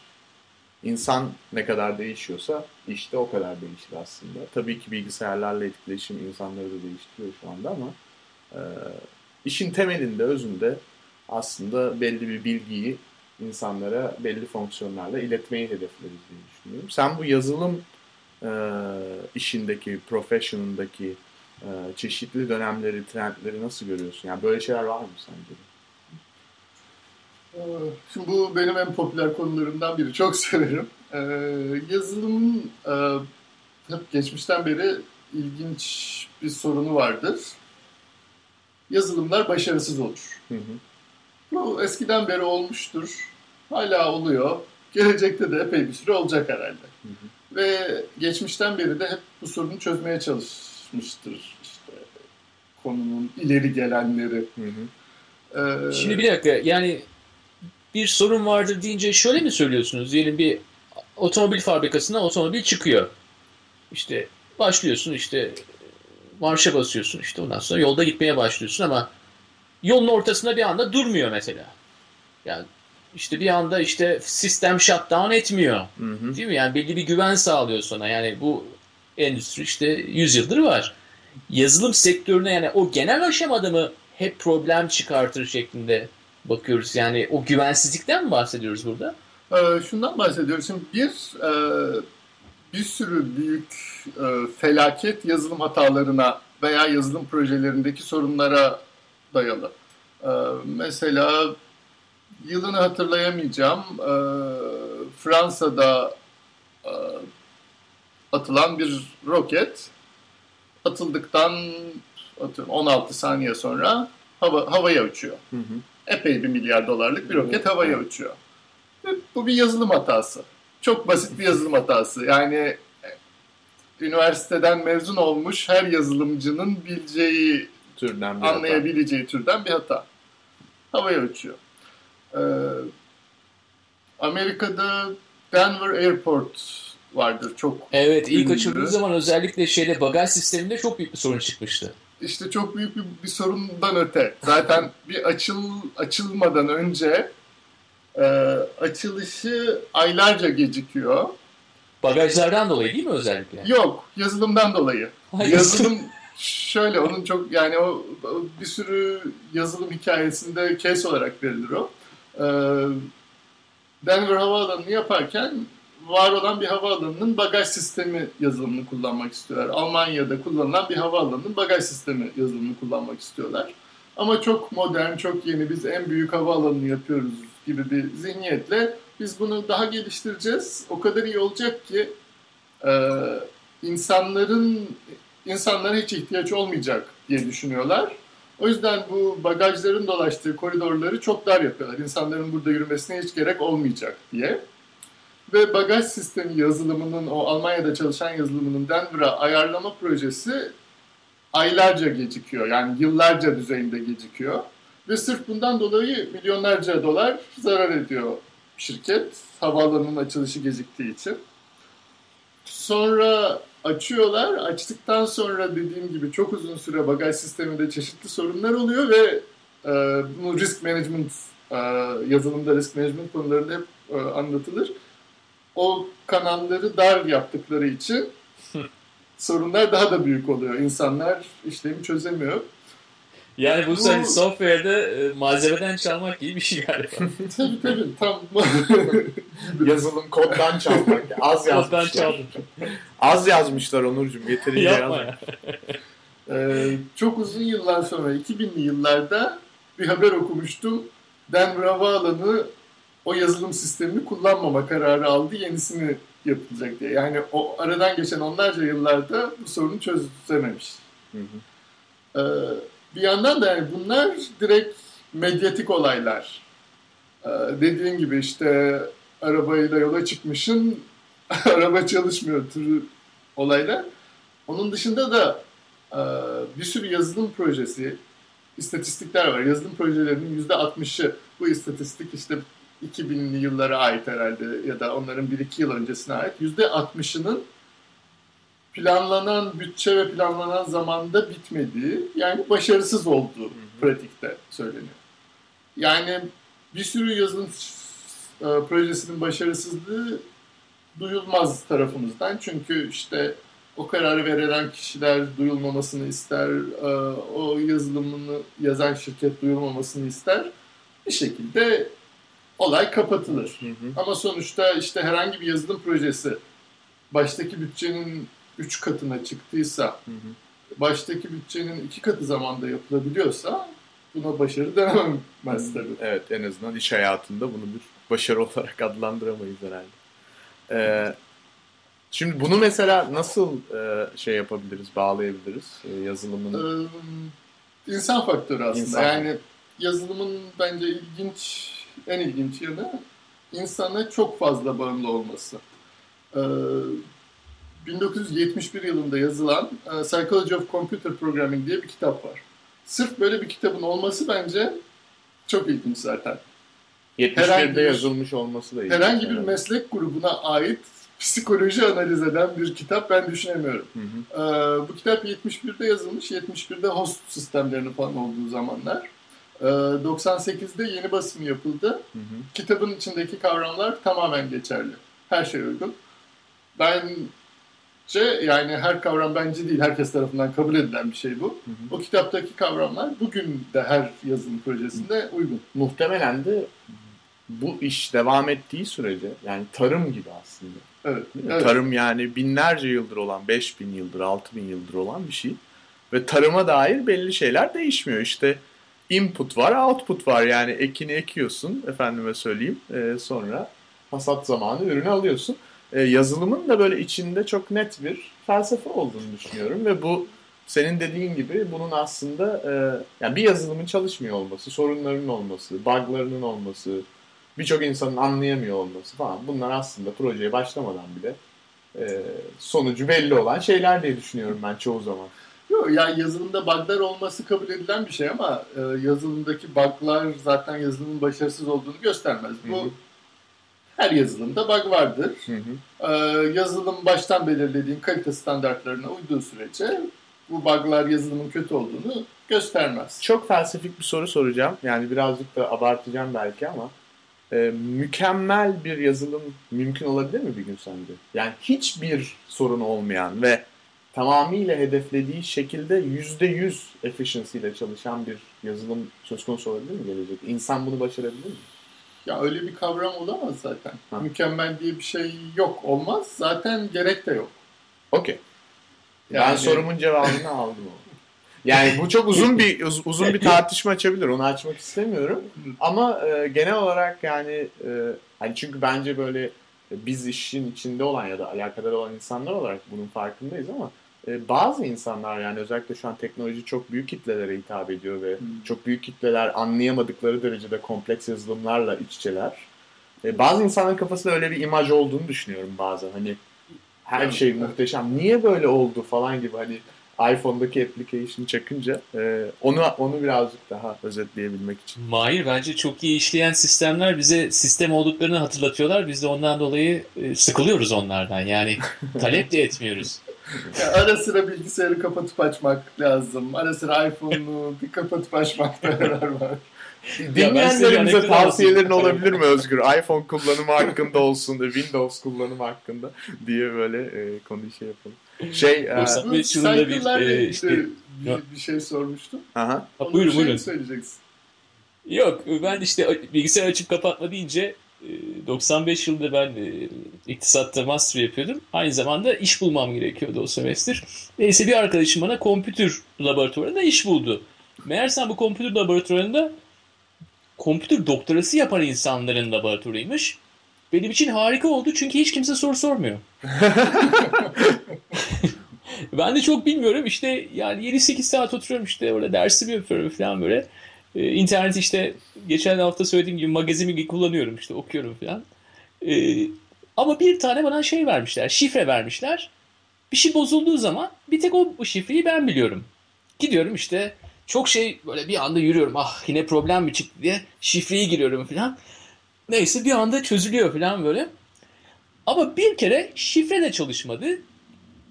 İnsan ne kadar değişiyorsa iş de o kadar değişir aslında. Tabii ki bilgisayarlarla etkileşim insanları da değiştiriyor şu anda ama e, işin temelinde, özünde aslında belli bir bilgiyi insanlara belli fonksiyonlarla iletmeyi hedefleriz diye düşünüyorum. Sen bu yazılım e, işindeki, profession'ındaki e, çeşitli dönemleri, trendleri nasıl görüyorsun? Yani böyle şeyler var mı sence? Ee, Şimdi bu benim en popüler konularımdan biri. Çok severim. Ee, yazılımın e, hep geçmişten beri ilginç bir sorunu vardır. Yazılımlar başarısız olur. Hı hı. Bu eskiden beri olmuştur. Hala oluyor. Gelecekte de epey bir süre olacak herhalde. Hı hı. Ve geçmişten beri de hep bu sorunu çözmeye çalışmıştır. İşte konunun ileri gelenleri. Hı hı. Ee, Şimdi bir dakika yani bir sorun vardır deyince şöyle mi söylüyorsunuz? Diyelim bir otomobil fabrikasına otomobil çıkıyor. İşte başlıyorsun işte marşa basıyorsun işte ondan sonra yolda gitmeye başlıyorsun ama yolun ortasında bir anda durmuyor mesela. Yani işte bir anda işte sistem shutdown etmiyor. Hı hı. Değil mi? Yani belli bir güven sağlıyor sana. Yani bu endüstri işte 100 yıldır var. Yazılım sektörüne yani o genel aşamada mı hep problem çıkartır şeklinde bakıyoruz. Yani o güvensizlikten mi bahsediyoruz burada? Ee, şundan bahsediyoruz. Şimdi bir e, bir sürü büyük e, felaket yazılım hatalarına veya yazılım projelerindeki sorunlara dayalı. Ee, mesela yılını hatırlayamayacağım. Ee, Fransa'da e, atılan bir roket atıldıktan atıyorum 16 saniye sonra hava, havaya uçuyor. Hı hı. Epey bir milyar dolarlık bir roket havaya uçuyor. Ve bu bir yazılım hatası. Çok basit bir yazılım hatası. Yani e, üniversiteden mezun olmuş her yazılımcının bileceği, Türden bir hata. anlayabileceği türden bir hata. Havaya uçuyor. Ee, Amerika'da Denver Airport vardır. Çok Evet ilk Ünlü. açıldığı zaman özellikle şeyde bagaj sisteminde çok büyük bir sorun çıkmıştı. işte çok büyük bir, bir sorundan öte. Zaten bir açıl açılmadan önce e, açılışı aylarca gecikiyor. Bagajlardan dolayı değil mi özellikle? Yok, yazılımdan dolayı. Hayır. Yazılım şöyle onun çok yani o, bir sürü yazılım hikayesinde case olarak verilir o. Ee, Denver Havaalanı'nı yaparken var olan bir havaalanının bagaj sistemi yazılımını kullanmak istiyorlar. Almanya'da kullanılan bir havaalanının bagaj sistemi yazılımını kullanmak istiyorlar. Ama çok modern, çok yeni, biz en büyük havaalanını yapıyoruz gibi bir zihniyetle biz bunu daha geliştireceğiz. O kadar iyi olacak ki e, insanların insanlara hiç ihtiyaç olmayacak diye düşünüyorlar. O yüzden bu bagajların dolaştığı koridorları çok dar yapıyorlar. İnsanların burada yürümesine hiç gerek olmayacak diye. Ve bagaj sistemi yazılımının, o Almanya'da çalışan yazılımının Denver'a ayarlama projesi aylarca gecikiyor. Yani yıllarca düzeyinde gecikiyor. Ve sırf bundan dolayı milyonlarca dolar zarar ediyor şirket. Havaalanının açılışı geciktiği için. Sonra açıyorlar. Açtıktan sonra dediğim gibi çok uzun süre bagaj sisteminde çeşitli sorunlar oluyor ve e, bunu risk management e, yazılımda risk management konularında hep e, anlatılır. O kanalları dar yaptıkları için sorunlar daha da büyük oluyor. İnsanlar işlemi çözemiyor. Yani bu, Bu- bu... software'de e, malzemeden çalmak gibi bir şey galiba. tabii tabii tam Yazılım koddan çalmak. Az Koddan yazmışlar. çaldım. Az yazmışlar Onurcuğum. Yeterince Yapma ya. Ee, çok uzun yıllar sonra 2000'li yıllarda bir haber okumuştum. Denver Havaalanı o yazılım sistemini kullanmama kararı aldı. Yenisini yapılacak diye. Yani o aradan geçen onlarca yıllarda bu sorunu çözememiş. Hı hı. Ee, bir yandan da yani bunlar direkt medyatik olaylar. Ee, dediğin gibi işte arabayla yola çıkmışın araba çalışmıyor türü olaylar. Onun dışında da e, bir sürü yazılım projesi, istatistikler var. Yazılım projelerinin %60'ı bu istatistik işte 2000'li yıllara ait herhalde ya da onların 1-2 yıl öncesine ait. %60'ının planlanan bütçe ve planlanan zamanda bitmediği yani başarısız olduğu pratikte söyleniyor. Yani bir sürü yazılım e, projesinin başarısızlığı duyulmaz tarafımızdan. Çünkü işte o kararı verilen kişiler duyulmamasını ister, e, o yazılımını yazan şirket duyulmamasını ister. Bir şekilde olay kapatılır. Hı hı. Ama sonuçta işte herhangi bir yazılım projesi baştaki bütçenin 3 katına çıktıysa, Hı hı. baştaki bütçenin 2 katı zamanda yapılabiliyorsa buna başarı denemez tabii. Evet en azından iş hayatında bunu bir başarı olarak adlandıramayız herhalde. Ee, şimdi bunu mesela nasıl e, şey yapabiliriz, bağlayabiliriz e, yazılımın? Ee, insan faktörü aslında. İnsan. Yani yazılımın bence ilginç, en ilginç yanı insana çok fazla bağımlı olması. Ee, 1971 yılında yazılan e, Psychology of Computer Programming diye bir kitap var. Sırf böyle bir kitabın olması bence çok ilginç zaten. 71'de herhangi bir- yazılmış olması da iyi. Herhangi bir herhalde. meslek grubuna ait psikoloji analiz eden bir kitap ben düşünemiyorum. Hı hı. Ee, bu kitap 71'de yazılmış. 71'de host sistemlerinin falan olduğu zamanlar. Ee, 98'de yeni basımı yapıldı. Hı hı. Kitabın içindeki kavramlar tamamen geçerli. Her şey uygun. Bence yani her kavram bence değil. Herkes tarafından kabul edilen bir şey bu. Hı hı. O kitaptaki kavramlar bugün de her yazılım projesinde uygun. Muhtemelen de bu iş devam ettiği sürece yani tarım gibi aslında. Evet. Evet. Tarım yani binlerce yıldır olan, 5000 yıldır, 6000 yıldır olan bir şey. Ve tarıma dair belli şeyler değişmiyor. İşte input var, output var. Yani ekini ekiyorsun, efendime söyleyeyim. Ee, sonra hasat zamanı ürünü alıyorsun. Ee, yazılımın da böyle içinde çok net bir felsefe olduğunu düşünüyorum. Ve bu senin dediğin gibi bunun aslında e, yani bir yazılımın çalışmıyor olması, sorunlarının olması, buglarının olması, birçok insanın anlayamıyor olması falan bunlar aslında projeye başlamadan bile e, sonucu belli olan şeyler diye düşünüyorum ben çoğu zaman. Yok yani yazılımda bug'lar olması kabul edilen bir şey ama e, yazılımdaki bug'lar zaten yazılımın başarısız olduğunu göstermez. Bu Hı hı. Her yazılımda bug vardır. Hı hı. E, yazılım baştan belirlediğin kalite standartlarına uyduğu sürece bu bug'lar yazılımın kötü olduğunu göstermez. Çok felsefik bir soru soracağım. Yani birazcık da abartacağım belki ama e, mükemmel bir yazılım mümkün olabilir mi bir gün sence? Yani hiçbir sorun olmayan ve tamamıyla hedeflediği şekilde %100 efficiency ile çalışan bir yazılım söz konusu olabilir mi gelecek? İnsan bunu başarabilir mi? Ya öyle bir kavram olamaz zaten. Ha. Mükemmel diye bir şey yok. Olmaz. Zaten gerek de yok. Okey. Ben Yani- sorumun cevabını aldım. Yani bu çok uzun bir uz- uzun bir tartışma açabilir. Onu açmak istemiyorum. Ama e, genel olarak yani e, hani çünkü bence böyle biz işin içinde olan ya da alakadar olan insanlar olarak bunun farkındayız ama bazı insanlar yani özellikle şu an teknoloji çok büyük kitlelere hitap ediyor ve Hmm. çok büyük kitleler anlayamadıkları derecede kompleks yazılımlarla iç içeler. E, bazı insanların kafasında öyle bir imaj olduğunu düşünüyorum bazen. Hani her şey muhteşem. Niye böyle oldu falan gibi hani iPhone'daki application çakınca e, onu onu birazcık daha özetleyebilmek için. Mahir bence çok iyi işleyen sistemler bize sistem olduklarını hatırlatıyorlar. Biz de ondan dolayı e, sıkılıyoruz onlardan. Yani talep de etmiyoruz. Ya ara sıra bilgisayarı kapatıp açmak lazım. Ara sıra iPhone'u bir kapatıp açmakta yarar var. Dinleyenlerimize anekdot tavsiyelerin olabilir mi Özgür? iPhone kullanımı hakkında olsun, Windows kullanımı hakkında diye böyle e, konu şey yapalım. Şey, e, Yoksa- Bu 5 yılında bir, cycle'larla e, işte- bir, bir şey sormuştum. aha. Ha, buyurun bir şey buyurun. söyleyeceksin? Yok ben işte bilgisayar açıp kapatma deyince e, 95 yılında ben e, iktisatta master yapıyordum. Aynı zamanda iş bulmam gerekiyordu o semester. Neyse bir arkadaşım bana kompütür laboratuvarında iş buldu. Meğersem bu kompütür laboratuvarında kompütür doktorası yapan insanların laboratuvarıymış. Benim için harika oldu çünkü hiç kimse soru sormuyor. ben de çok bilmiyorum işte yani 7-8 saat oturuyorum işte orada dersimi yapıyorum falan böyle. Ee, internet işte geçen hafta söylediğim gibi magazini kullanıyorum işte okuyorum falan. Ee, ama bir tane bana şey vermişler, şifre vermişler. Bir şey bozulduğu zaman bir tek o şifreyi ben biliyorum. Gidiyorum işte çok şey böyle bir anda yürüyorum. Ah yine problem mi çıktı diye şifreyi giriyorum falan. Neyse bir anda çözülüyor falan böyle. Ama bir kere şifre de çalışmadı.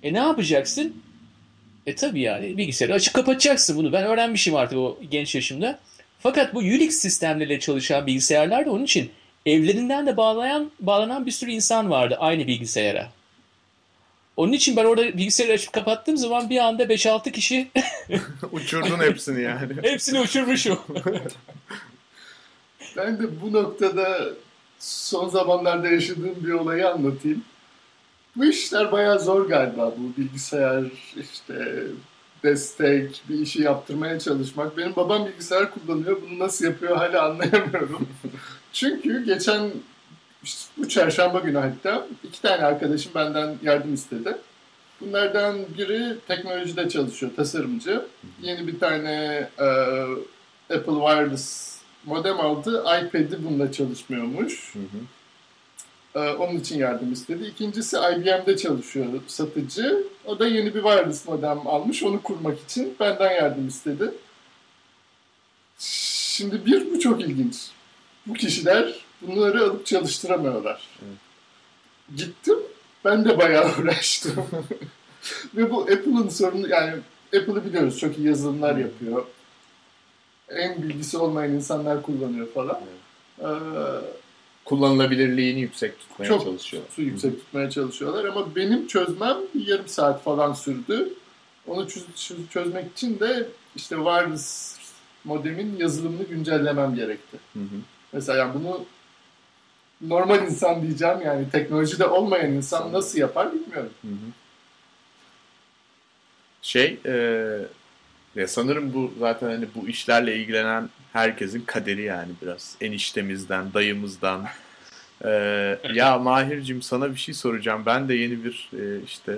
E ne yapacaksın? E tabii yani bilgisayarı açıp kapatacaksın bunu. Ben öğrenmişim artık o genç yaşımda. Fakat bu Unix sistemleriyle çalışan bilgisayarlar da onun için evlerinden de bağlayan bağlanan bir sürü insan vardı aynı bilgisayara. Onun için ben orada bilgisayarı açıp kapattığım zaman bir anda 5-6 kişi Uçurdun hepsini yani. hepsini uçurmuşum. Ben de bu noktada son zamanlarda yaşadığım bir olayı anlatayım. Bu işler bayağı zor galiba bu bilgisayar işte destek bir işi yaptırmaya çalışmak. Benim babam bilgisayar kullanıyor. Bunu nasıl yapıyor hala anlayamıyorum. Çünkü geçen işte bu çarşamba günü hatta iki tane arkadaşım benden yardım istedi. Bunlardan biri teknolojide çalışıyor, tasarımcı. Yeni bir tane e, Apple Wireless modem aldı. iPad'i bununla çalışmıyormuş. Hı hı. Ee, onun için yardım istedi. İkincisi IBM'de çalışıyor satıcı. O da yeni bir wireless modem almış. Onu kurmak için benden yardım istedi. Şimdi bir bu çok ilginç. Bu kişiler bunları alıp çalıştıramıyorlar. Gittim. Ben de bayağı uğraştım. Ve bu Apple'ın sorunu yani Apple'ı biliyoruz çok iyi yazılımlar yapıyor. En bilgisi olmayan insanlar kullanıyor falan. Ee, Kullanılabilirliğini yüksek tutmaya çok çalışıyor. su yüksek tutmaya çalışıyorlar ama benim çözmem yarım saat falan sürdü. Onu çöz- çöz- çözmek için de işte wireless modemin yazılımını güncellemem gerekti. Hı hı. Mesela yani bunu normal insan diyeceğim yani teknolojide olmayan insan nasıl yapar bilmiyorum. Hı hı. Şey, e, ya sanırım bu zaten hani bu işlerle ilgilenen herkesin kaderi yani biraz. Eniştemizden, dayımızdan. E, ya Mahir'cim sana bir şey soracağım. Ben de yeni bir e, işte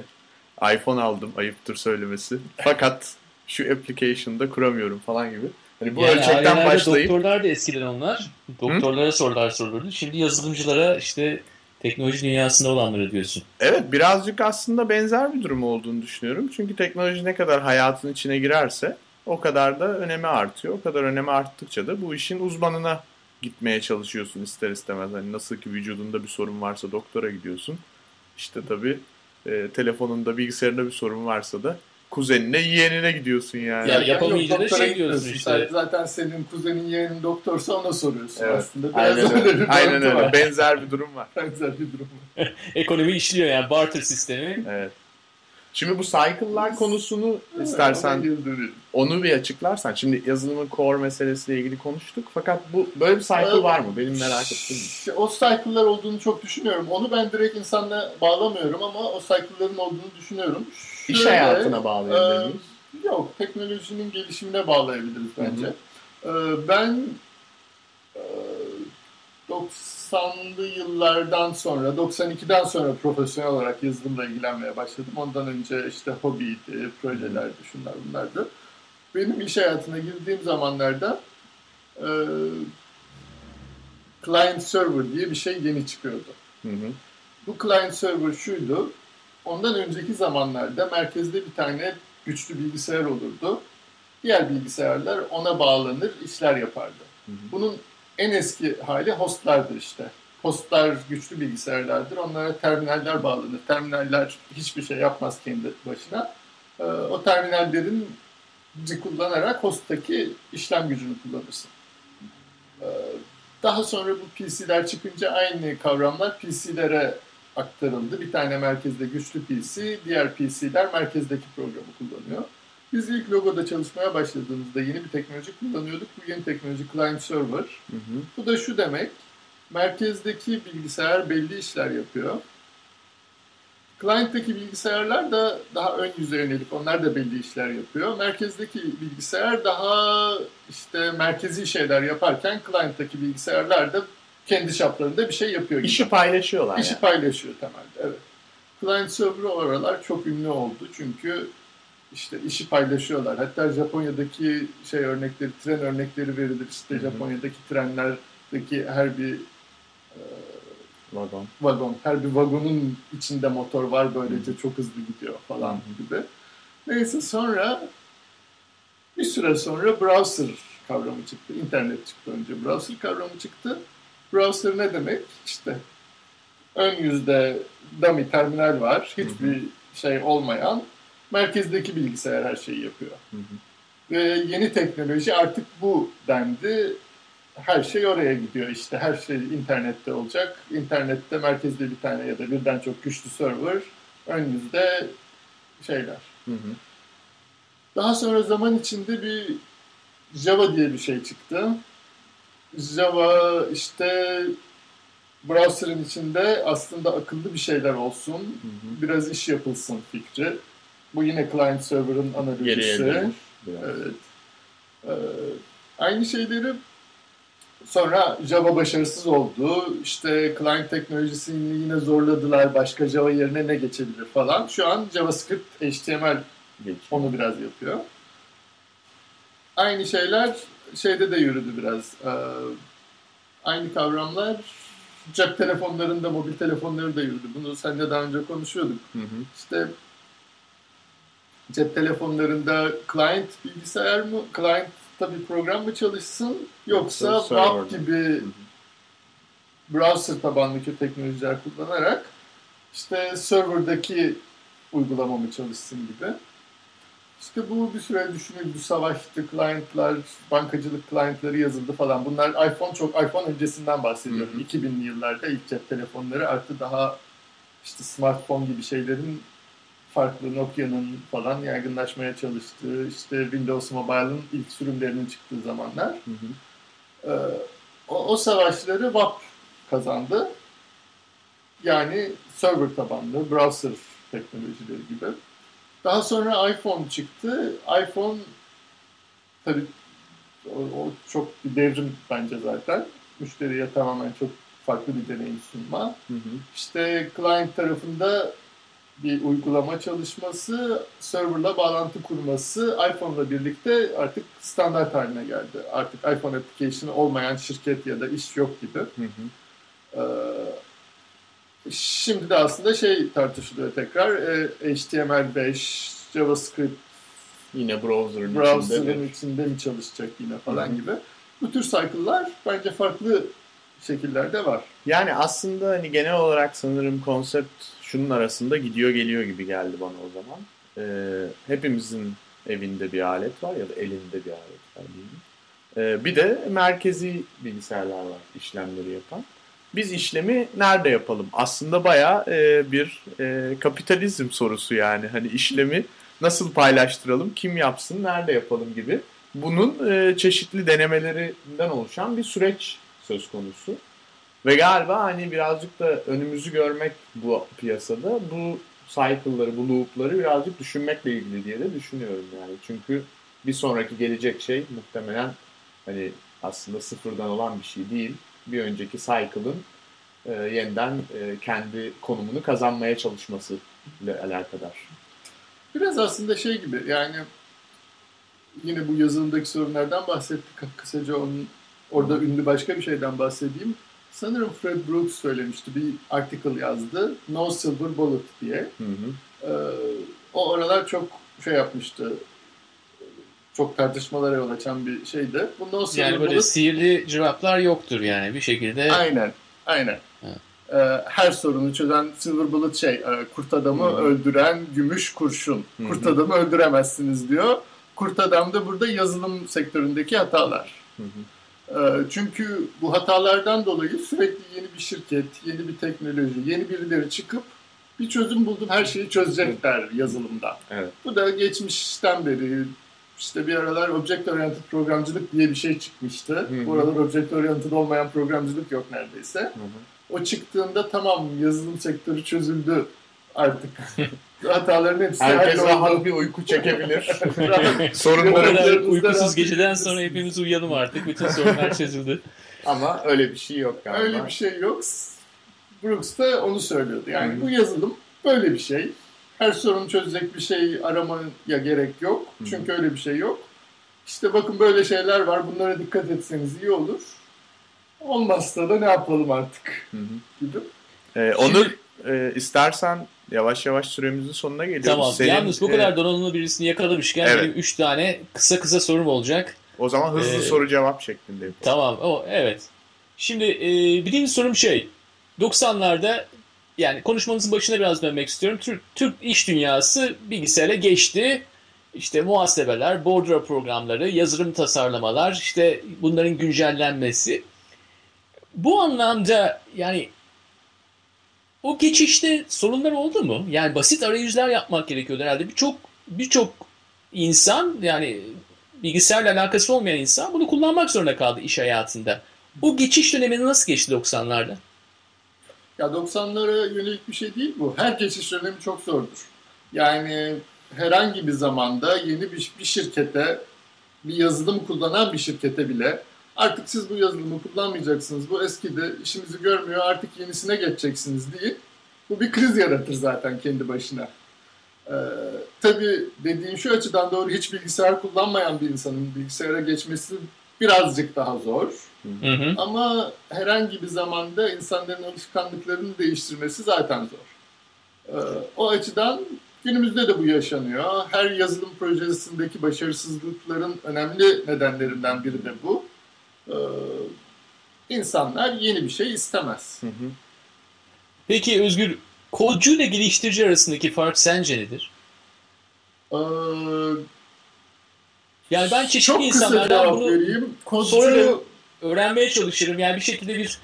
iPhone aldım. Ayıptır söylemesi. Fakat şu application'da kuramıyorum falan gibi. Hani bu Yani ölçekten başlayıp Doktorlar da eskiden onlar. Doktorlara sorular sorulurdu. Şimdi yazılımcılara işte teknoloji dünyasında olanları diyorsun. Evet birazcık aslında benzer bir durum olduğunu düşünüyorum. Çünkü teknoloji ne kadar hayatın içine girerse o kadar da önemi artıyor. O kadar önemi arttıkça da bu işin uzmanına gitmeye çalışıyorsun ister istemez. Hani nasıl ki vücudunda bir sorun varsa doktora gidiyorsun. İşte tabii e, telefonunda bilgisayarında bir sorun varsa da kuzenine yeğenine gidiyorsun yani. Ya doktora şey diyorsun işte. Zaten senin kuzenin yeğenin doktorsa ona soruyorsun Evet. aslında. Biraz Aynen öyle öyle. Aynen öyle. var. Benzer bir durum var. Benzer bir durum var. Ekonomi işliyor yani barter sistemi. Evet. Şimdi bu cycle'lar konusunu istersen onu bir açıklarsan. Şimdi yazılımın core meselesiyle ilgili konuştuk. Fakat bu böyle bir cycle Evet. var mı? Benim merak ettiğim. O cycle'lar olduğunu çok düşünüyorum. Onu ben direkt insanla bağlamıyorum ama o cycle'ların olduğunu düşünüyorum. İş Şöyle, hayatına bağlayabilir e, miyiz? Yok, teknolojinin gelişimine bağlayabiliriz Hı hı. bence. Ee, Ben e, 90'lı yıllardan sonra, 92'den sonra profesyonel olarak yazılımla ilgilenmeye başladım. Ondan önce işte hobiydi, projelerdi, şunlar bunlardı. Benim iş hayatına girdiğim zamanlarda e, client server diye bir şey yeni çıkıyordu. Hı hı. Bu client server şuydu. Ondan önceki zamanlarda merkezde bir tane güçlü bilgisayar olurdu. Diğer bilgisayarlar ona bağlanır, işler yapardı. Hı hı. Bunun en eski hali hostlardır işte. Hostlar güçlü bilgisayarlardır. Onlara terminaller bağlanır. Terminaller hiçbir şey yapmaz kendi başına. Ee, o terminallerin kullanarak hosttaki işlem gücünü kullanırsın. Ee, daha sonra bu PC'ler çıkınca aynı kavramlar PC'lere aktarıldı. Bir tane merkezde güçlü PC, diğer PC'ler merkezdeki programı kullanıyor. Biz ilk logoda çalışmaya başladığımızda yeni bir teknoloji kullanıyorduk. Bu yeni teknoloji client server. Hı hı. Bu da şu demek, merkezdeki bilgisayar belli işler yapıyor. Client'teki bilgisayarlar da daha ön yüze yönelik, onlar da belli işler yapıyor. Merkezdeki bilgisayar daha işte merkezi şeyler yaparken client'taki bilgisayarlar da kendi çaplarında bir şey yapıyor. gibi. İşi paylaşıyorlar İşi yani. paylaşıyor temelde, evet. Client server o aralar çok ünlü oldu çünkü işte işi paylaşıyorlar. Hatta Japonya'daki şey örnekleri, tren örnekleri verilir. İşte. Japonya'daki trenlerdeki her bir Vagon. vagon, her bir vagonun içinde motor var böylece çok hızlı gidiyor falan gibi. Neyse sonra bir süre sonra browser kavramı çıktı. İnternet çıktı önce. Browser kavramı çıktı. Browser ne demek? İşte ön yüzde dummy terminal var. Hiçbir şey olmayan. Merkezdeki bilgisayar her şeyi yapıyor. Hı hı. Ve yeni teknoloji artık bu dendi. Her şey oraya gidiyor işte. Her şey internette olacak. İnternette merkezde bir tane ya da birden çok güçlü server. Ön yüzde şeyler. Hı hı. Daha sonra zaman içinde bir Java diye bir şey çıktı. Java işte browser'ın içinde aslında akıllı bir şeyler olsun, Hı hı. biraz iş yapılsın fikri. Bu yine client server'ın analojisi. Evet. Ee, aynı şeyleri sonra Java başarısız oldu. İşte client teknolojisini yine zorladılar. Başka Java yerine ne geçebilir falan. Şu an JavaScript, HTML Geçiyor. onu biraz yapıyor. Aynı şeyler şeyde de yürüdü biraz. Ee, aynı kavramlar cep telefonlarında, mobil telefonları da yürüdü. Bunu seninle daha önce konuşuyorduk. Hı hı. İşte cep telefonlarında client bilgisayar mı, client bir program mı çalışsın yoksa web gibi browser tabanlı teknolojiler kullanarak işte serverdaki uygulama mı çalışsın gibi. İşte bu bir süre düşünüldü, savaştı, clientlar, bankacılık clientları yazıldı falan. Bunlar iPhone çok, iPhone öncesinden bahsediyorum. Hı hı. 2000'li yıllarda ilk cep telefonları artı daha işte smartphone gibi şeylerin farklı Nokia'nın falan yaygınlaşmaya çalıştığı, işte Windows Mobile'ın ilk sürümlerinin çıktığı zamanlar. Hı hı. Ee, o, o savaşları WAP kazandı. Yani server tabanlı, browser teknolojileri gibi. Daha sonra iPhone çıktı. iPhone tabii o, o çok bir devrim bence zaten. Müşteriye tamamen çok farklı bir deneyim sunma. Hı hı. İşte client tarafında bir uygulama çalışması, serverla bağlantı kurması iPhone'la birlikte artık standart haline geldi. Artık iPhone application'ı olmayan şirket ya da iş yok gibi. Hı hı. Ee, şimdi de aslında şey tartışılıyor tekrar. e, HTML5, JavaScript Yine browser'ın içinde browser'ın bir içinde mi çalışacak yine falan Hı gibi. Bu tür cycle'lar bence farklı şekillerde var. Yani aslında hani genel olarak sanırım konsept şunun arasında gidiyor geliyor gibi geldi bana o zaman. Ee, hepimizin evinde bir alet var ya da elinde bir alet var diyelim. Ee, bir de merkezi bilgisayarlar var işlemleri yapan. Biz işlemi nerede yapalım? Aslında bayağı e, bir e, kapitalizm sorusu yani. Hani işlemi nasıl paylaştıralım, kim yapsın, nerede yapalım gibi. Bunun e, çeşitli denemelerinden oluşan bir süreç söz konusu. Ve galiba hani birazcık da önümüzü görmek bu piyasada bu cycle'ları, bu loop'ları birazcık düşünmekle ilgili diye de düşünüyorum yani. Çünkü bir sonraki gelecek şey muhtemelen hani aslında sıfırdan olan bir şey değil. Bir önceki cycle'ın e, yeniden e, kendi konumunu kazanmaya çalışması ile alakadar. Biraz aslında şey gibi yani yine bu yazılımdaki sorunlardan bahsettik. Kısaca onun orada ünlü başka bir şeyden bahsedeyim. Sanırım Fred Brooks söylemişti. Bir article yazdı. No Silver Bullet diye. Hı hı. Ee, o oralar çok şey yapmıştı. Çok tartışmalara yol açan bir şeydi. Bu No Silver Yani böyle Bullet sihirli cevaplar yoktur yani bir şekilde. Aynen, aynen. Evet. Ee, her sorunu çözen Silver Bullet şey, e, kurt adamı Hı hı. öldüren gümüş kurşun. Hı hı. Kurt adamı öldüremezsiniz diyor. Kurt adam da burada yazılım sektöründeki hatalar. Hı hı. Ee, çünkü bu hatalardan dolayı sürekli yeni bir şirket, yeni bir teknoloji, yeni birileri çıkıp bir çözüm buldum her şeyi çözecekler yazılımda. Evet. Bu da geçmişten beri işte bir aralar Object Oriented programcılık diye bir şey çıkmıştı. hı. Bu aralar Object Oriented olmayan programcılık yok neredeyse. Hı hı. O çıktığında tamam yazılım sektörü çözüldü artık. Hataların hepsi Herkes rahat bir uyku çekebilir. Sorunları uykusuz geceden sonra hepimiz uyuyalım artık. Bütün sorunlar çözüldü. ama öyle bir şey yok galiba. Öyle bir şey yok. Brooks da onu söylüyordu. Yani Hı. bu yazılım böyle bir şey. Her sorunu çözecek bir şey aramaya gerek yok. Çünkü öyle bir şey yok. İşte bakın böyle şeyler var. Bunlara dikkat etseniz iyi olur. Olmazsa da ne yapalım artık Hı hı. gibi. Ee, Onur e, istersen yavaş yavaş süremizin sonuna geliyoruz. Tamam. Senin, Yalnız bu e, kadar donanımlı birisini yakalamışken Evet. benim 3 tane kısa kısa sorum olacak. o zaman hızlı Ee, soru cevap şeklinde yapalım. Tamam. O evet. Şimdi e, birinci sorum şey. 90'larda yani konuşmanızın başına biraz dönmek istiyorum. Türk, Türk iş dünyası bilgisayara geçti. İşte muhasebeler, bordro programları, yazılım tasarlamalar, işte bunların güncellenmesi. Bu anlamda yani o geçişte sorunlar oldu mu? Yani basit arayüzler yapmak gerekiyordu herhalde. Birçok birçok insan yani bilgisayarla alakası olmayan insan bunu kullanmak zorunda kaldı iş hayatında. O geçiş dönemini nasıl geçti 90'larda? Ya 90'lara yönelik bir şey değil bu. Her geçiş dönemi çok zordur. Yani herhangi bir zamanda yeni bir, bir şirkete, bir yazılım kullanan bir şirkete bile artık siz bu yazılımı kullanmayacaksınız, bu eskidi, işimizi görmüyor, artık yenisine geçeceksiniz değil. Bu bir kriz yaratır zaten kendi başına. Ee, tabii dediğim şu açıdan doğru hiç bilgisayar kullanmayan bir insanın bilgisayara geçmesi birazcık daha zor. Hı hı. Ama herhangi bir zamanda insanların alışkanlıklarını değiştirmesi zaten zor. Ee, o açıdan günümüzde de bu yaşanıyor. Her yazılım projesindeki başarısızlıkların önemli nedenlerinden biri de bu. Ee, insanlar yeni bir şey istemez. Hı hı. Peki Özgür, kodcu ile geliştirici arasındaki fark sence nedir? Ee, Yani ben çeşitli çok insanlardan bunu vereyim. Kodcu, sorarım. Öğrenmeye çalışırım. Yani bir şekilde bir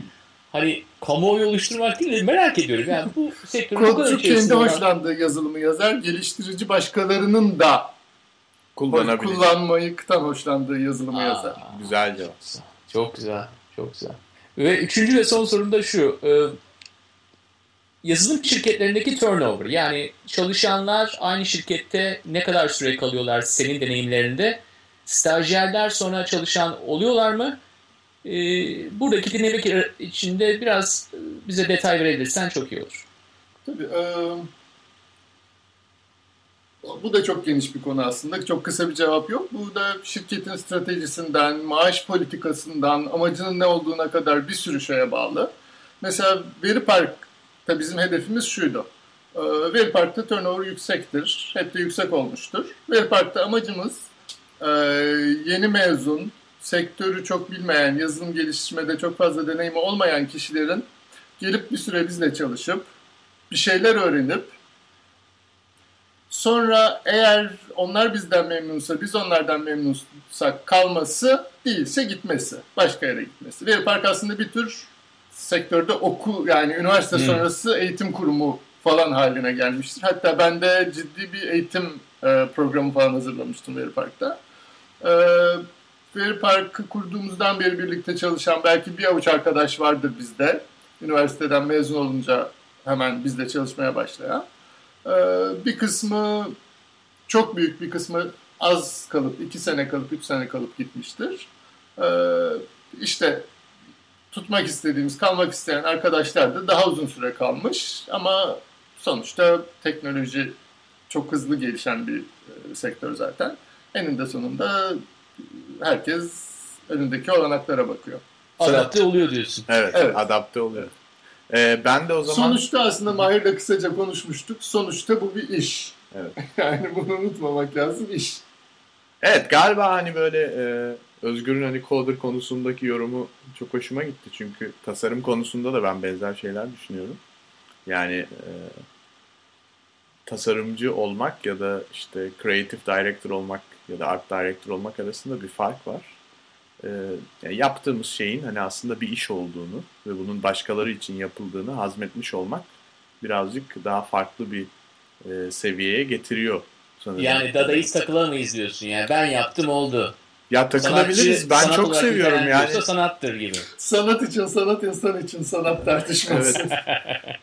hani kamuoyu oluşturmak değil de merak ediyorum. Yani bu sektörün bu kadar kendi hoşlandığı yazılımı yazar. Geliştirici başkalarının da Kullanabilir. kullanmayıktan hoşlandığı yazılımı Aa, yazar. Güzel cevap. Çok güzel, çok güzel. Ve üçüncü ve son sorum da şu. e, yazılım şirketlerindeki turnover yani çalışanlar aynı şirkette ne kadar süre kalıyorlar senin deneyimlerinde? Stajyerler sonra çalışan oluyorlar mı? E, buradaki dinamik içinde biraz e, bize detay verebilirsen çok iyi olur. Tabii. eee, bu da çok geniş bir konu aslında. Çok kısa bir cevap yok. Bu da şirketin stratejisinden, maaş politikasından, amacının ne olduğuna kadar bir sürü şeye bağlı. Mesela Veri Park'ta bizim hedefimiz şuydu. Eee, Veri Park'ta turnover yüksektir. Hep de yüksek olmuştur. Veri Park'ta amacımız eee, yeni mezun, sektörü çok bilmeyen, yazılım geliştirmede çok fazla deneyimi olmayan kişilerin gelip bir süre bizle çalışıp bir şeyler öğrenip sonra eğer onlar bizden memnunsa biz onlardan memnunsak kalması değilse gitmesi. Başka yere gitmesi. Veri Park aslında bir tür sektörde okul yani üniversite Hmm. sonrası eğitim kurumu falan haline gelmiştir. Hatta ben de ciddi bir eğitim e, programı falan hazırlamıştım Veri Park'ta. E, Veri Park'ı kurduğumuzdan beri birlikte çalışan belki bir avuç arkadaş vardır bizde. Üniversiteden mezun olunca hemen bizde çalışmaya başlayan. E, bir kısmı çok büyük bir kısmı az kalıp, iki sene kalıp, üç sene kalıp gitmiştir. E, işte tutmak istediğimiz, kalmak isteyen arkadaşlar da daha uzun süre kalmış. Ama sonuçta teknoloji çok hızlı gelişen bir e, sektör zaten. Eninde sonunda herkes önündeki olanaklara bakıyor. Adapte oluyor diyorsun. Evet, Evet. adapte oluyor. Ee, ben de o zaman Sonuçta aslında Mahir'le kısaca konuşmuştuk. Sonuçta bu bir iş. Evet. yani bunu unutmamak lazım iş. Evet galiba hani böyle e, Özgür'ün hani coder konusundaki yorumu çok hoşuma gitti. Çünkü tasarım konusunda da ben benzer şeyler düşünüyorum. Yani e, tasarımcı olmak ya da işte creative director olmak ya da art director olmak arasında bir fark var. E, yani yaptığımız şeyin hani aslında bir iş olduğunu ve bunun başkaları için yapıldığını hazmetmiş olmak birazcık daha farklı bir e, seviyeye getiriyor sanırım. Yani dadaist takılamayız diyorsun yani. Ben yaptım oldu. Ya takılabiliriz. Sanatçı, ben sanat çok seviyorum yani. sanattır gibi. Sanat için sanat, insan için sanat tartışması. Evet.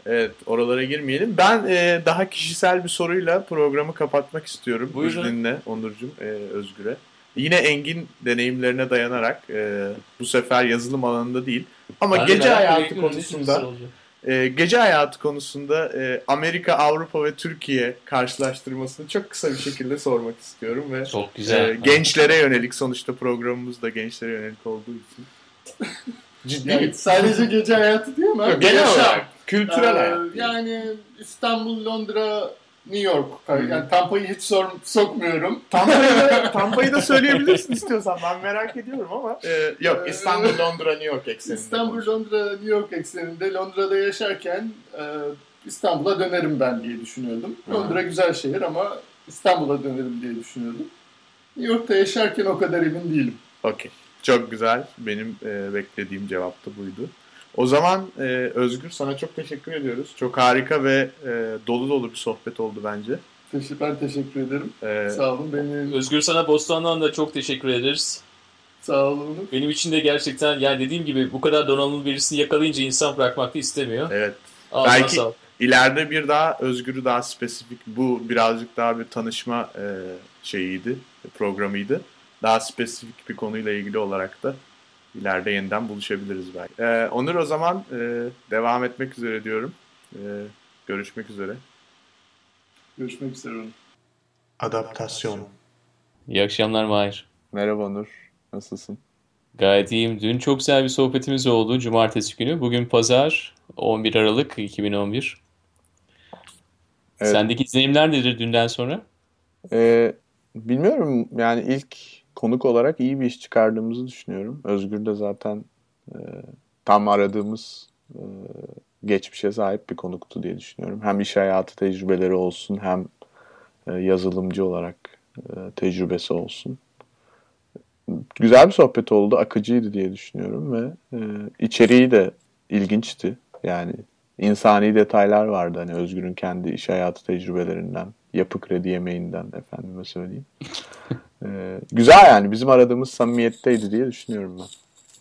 Evet, oralara girmeyelim. Ben e, daha kişisel bir soruyla programı kapatmak istiyorum. Buyurun. İzninle Onurcuğum, e, Özgür'e. Yine Engin deneyimlerine dayanarak e, bu sefer yazılım alanında değil ama Ben gece hayatı konusunda olacak? E, gece hayatı konusunda e, Amerika, Avrupa ve Türkiye karşılaştırmasını çok kısa bir şekilde sormak istiyorum ve Çok güzel. e, gençlere yönelik sonuçta programımız da gençlere yönelik olduğu için. Ciddi Yani sadece gece hayatı değil mi? Yok, genel Yaşam. olarak kültürel Ee, hayat. Yani İstanbul, Londra, New York. Yani Tampa'yı hiç sor, sokmuyorum. Tampa'yı da, Tampa'yı da söyleyebilirsin istiyorsan. Ben merak ediyorum ama. Ee, yok İstanbul, Londra, New York ekseninde. İstanbul. Londra, New York ekseninde Londra'da yaşarken e, İstanbul'a dönerim ben diye düşünüyordum. Londra güzel şehir ama İstanbul'a dönerim diye düşünüyordum. New York'ta yaşarken o kadar emin değilim. Okey. Çok güzel. Benim e, beklediğim cevap da buydu. O zaman e, Özgür sana çok teşekkür ediyoruz. Çok harika ve e, dolu dolu bir sohbet oldu bence. Ben teşekkür ederim. E, Sağ olun. Beni, Özgür sana Bostan'dan da çok teşekkür ederiz. sağ olun. Benim için de gerçekten yani dediğim gibi bu kadar donanımlı birisini yakalayınca insan bırakmak da istemiyor. evet. Ağzına Belki- sağlık. İleride bir daha Özgür'ü daha spesifik bu birazcık daha bir tanışma e, şeyiydi, programıydı. Daha spesifik bir konuyla ilgili olarak da ileride yeniden buluşabiliriz belki. E, Onur o zaman e, devam etmek üzere diyorum. E, görüşmek üzere. Görüşmek üzere. Adaptasyon. İyi akşamlar Mahir. Merhaba Onur. Nasılsın? Gayet iyiyim. Dün çok güzel bir sohbetimiz oldu. Cumartesi günü. Bugün pazar 11 Aralık 2011. Evet. Sendeki izlenimler nedir dünden sonra? Ee, bilmiyorum yani ilk konuk olarak iyi bir iş çıkardığımızı düşünüyorum. Özgür de zaten e, tam aradığımız e, geçmişe sahip bir konuktu diye düşünüyorum. Hem iş hayatı tecrübeleri olsun hem e, yazılımcı olarak e, tecrübesi olsun. Güzel bir sohbet oldu, akıcıydı diye düşünüyorum ve e, içeriği de ilginçti. Yani insani detaylar vardı hani Özgür'ün kendi iş hayatı tecrübelerinden, yapı kredi yemeğinden efendime söyleyeyim. Ee, güzel yani bizim aradığımız samimiyetteydi diye düşünüyorum ben.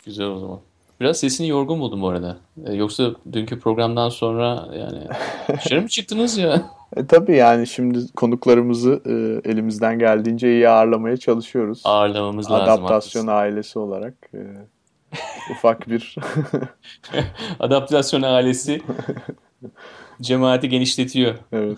Güzel o zaman. Biraz sesini yorgun buldum bu arada. Ee, yoksa dünkü programdan sonra yani dışarı mı çıktınız ya? E, tabii yani şimdi konuklarımızı e, elimizden geldiğince iyi ağırlamaya çalışıyoruz. Ağırlamamız lazım. Adaptasyon ailesi olarak e, ufak bir Adaptasyon ailesi cemaati genişletiyor. evet.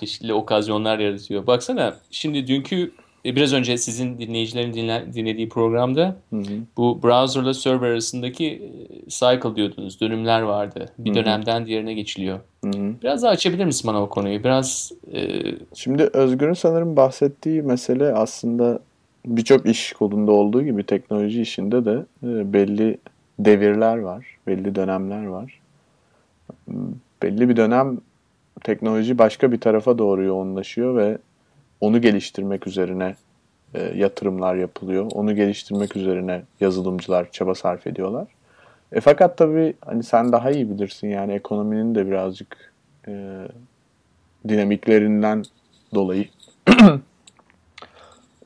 Çeşitli okazyonlar yaratıyor. Baksana şimdi dünkü e, biraz önce sizin dinleyicilerin dinle- dinlediği programda Hı hı. bu browserla server arasındaki e, cycle diyordunuz. Dönümler vardı. Bir Hı hı. dönemden diğerine geçiliyor. Hı hı. Biraz daha açabilir misin bana o konuyu? Biraz e, Şimdi Özgür'ün sanırım bahsettiği mesele aslında birçok iş kolunda olduğu gibi teknoloji işinde de e, belli devirler var, belli dönemler var. Belli bir dönem teknoloji başka bir tarafa doğru yoğunlaşıyor ve onu geliştirmek üzerine e, yatırımlar yapılıyor. Onu geliştirmek üzerine yazılımcılar çaba sarf ediyorlar. E fakat tabii hani sen daha iyi bilirsin yani ekonominin de birazcık e, dinamiklerinden dolayı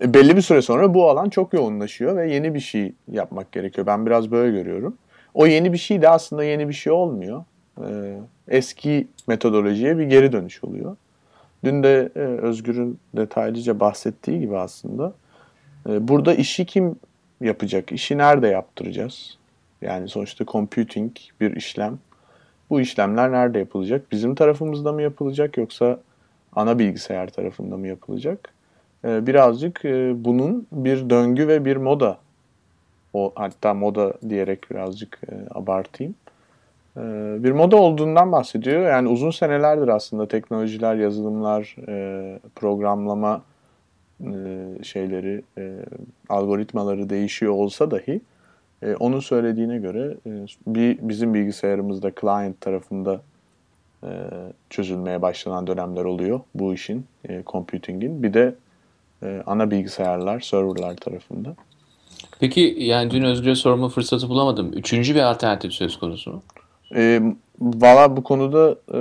e, belli bir süre sonra bu alan çok yoğunlaşıyor ve yeni bir şey yapmak gerekiyor. Ben biraz böyle görüyorum. O yeni bir şey de aslında yeni bir şey olmuyor. E, eski metodolojiye bir geri dönüş oluyor. Dün de e, Özgür'ün detaylıca bahsettiği gibi aslında e, burada işi kim yapacak? İşi nerede yaptıracağız? Yani sonuçta computing bir işlem. Bu işlemler nerede yapılacak? Bizim tarafımızda mı yapılacak yoksa ana bilgisayar tarafında mı yapılacak? Ee, birazcık e, bunun bir döngü ve bir moda o hatta moda diyerek birazcık e, abartayım. Ee, bir moda olduğundan bahsediyor. Yani uzun senelerdir aslında teknolojiler, yazılımlar, e, programlama şeyleri, algoritmaları değişiyor olsa dahi onun söylediğine göre bir bizim bilgisayarımızda client tarafında çözülmeye başlanan dönemler oluyor bu işin, computing'in. Bir de e, ana bilgisayarlar, serverlar tarafında. Peki yani dün Özgür'e sorma fırsatı bulamadım. Üçüncü bir alternatif söz konusu mu? E, Valla bu konuda e,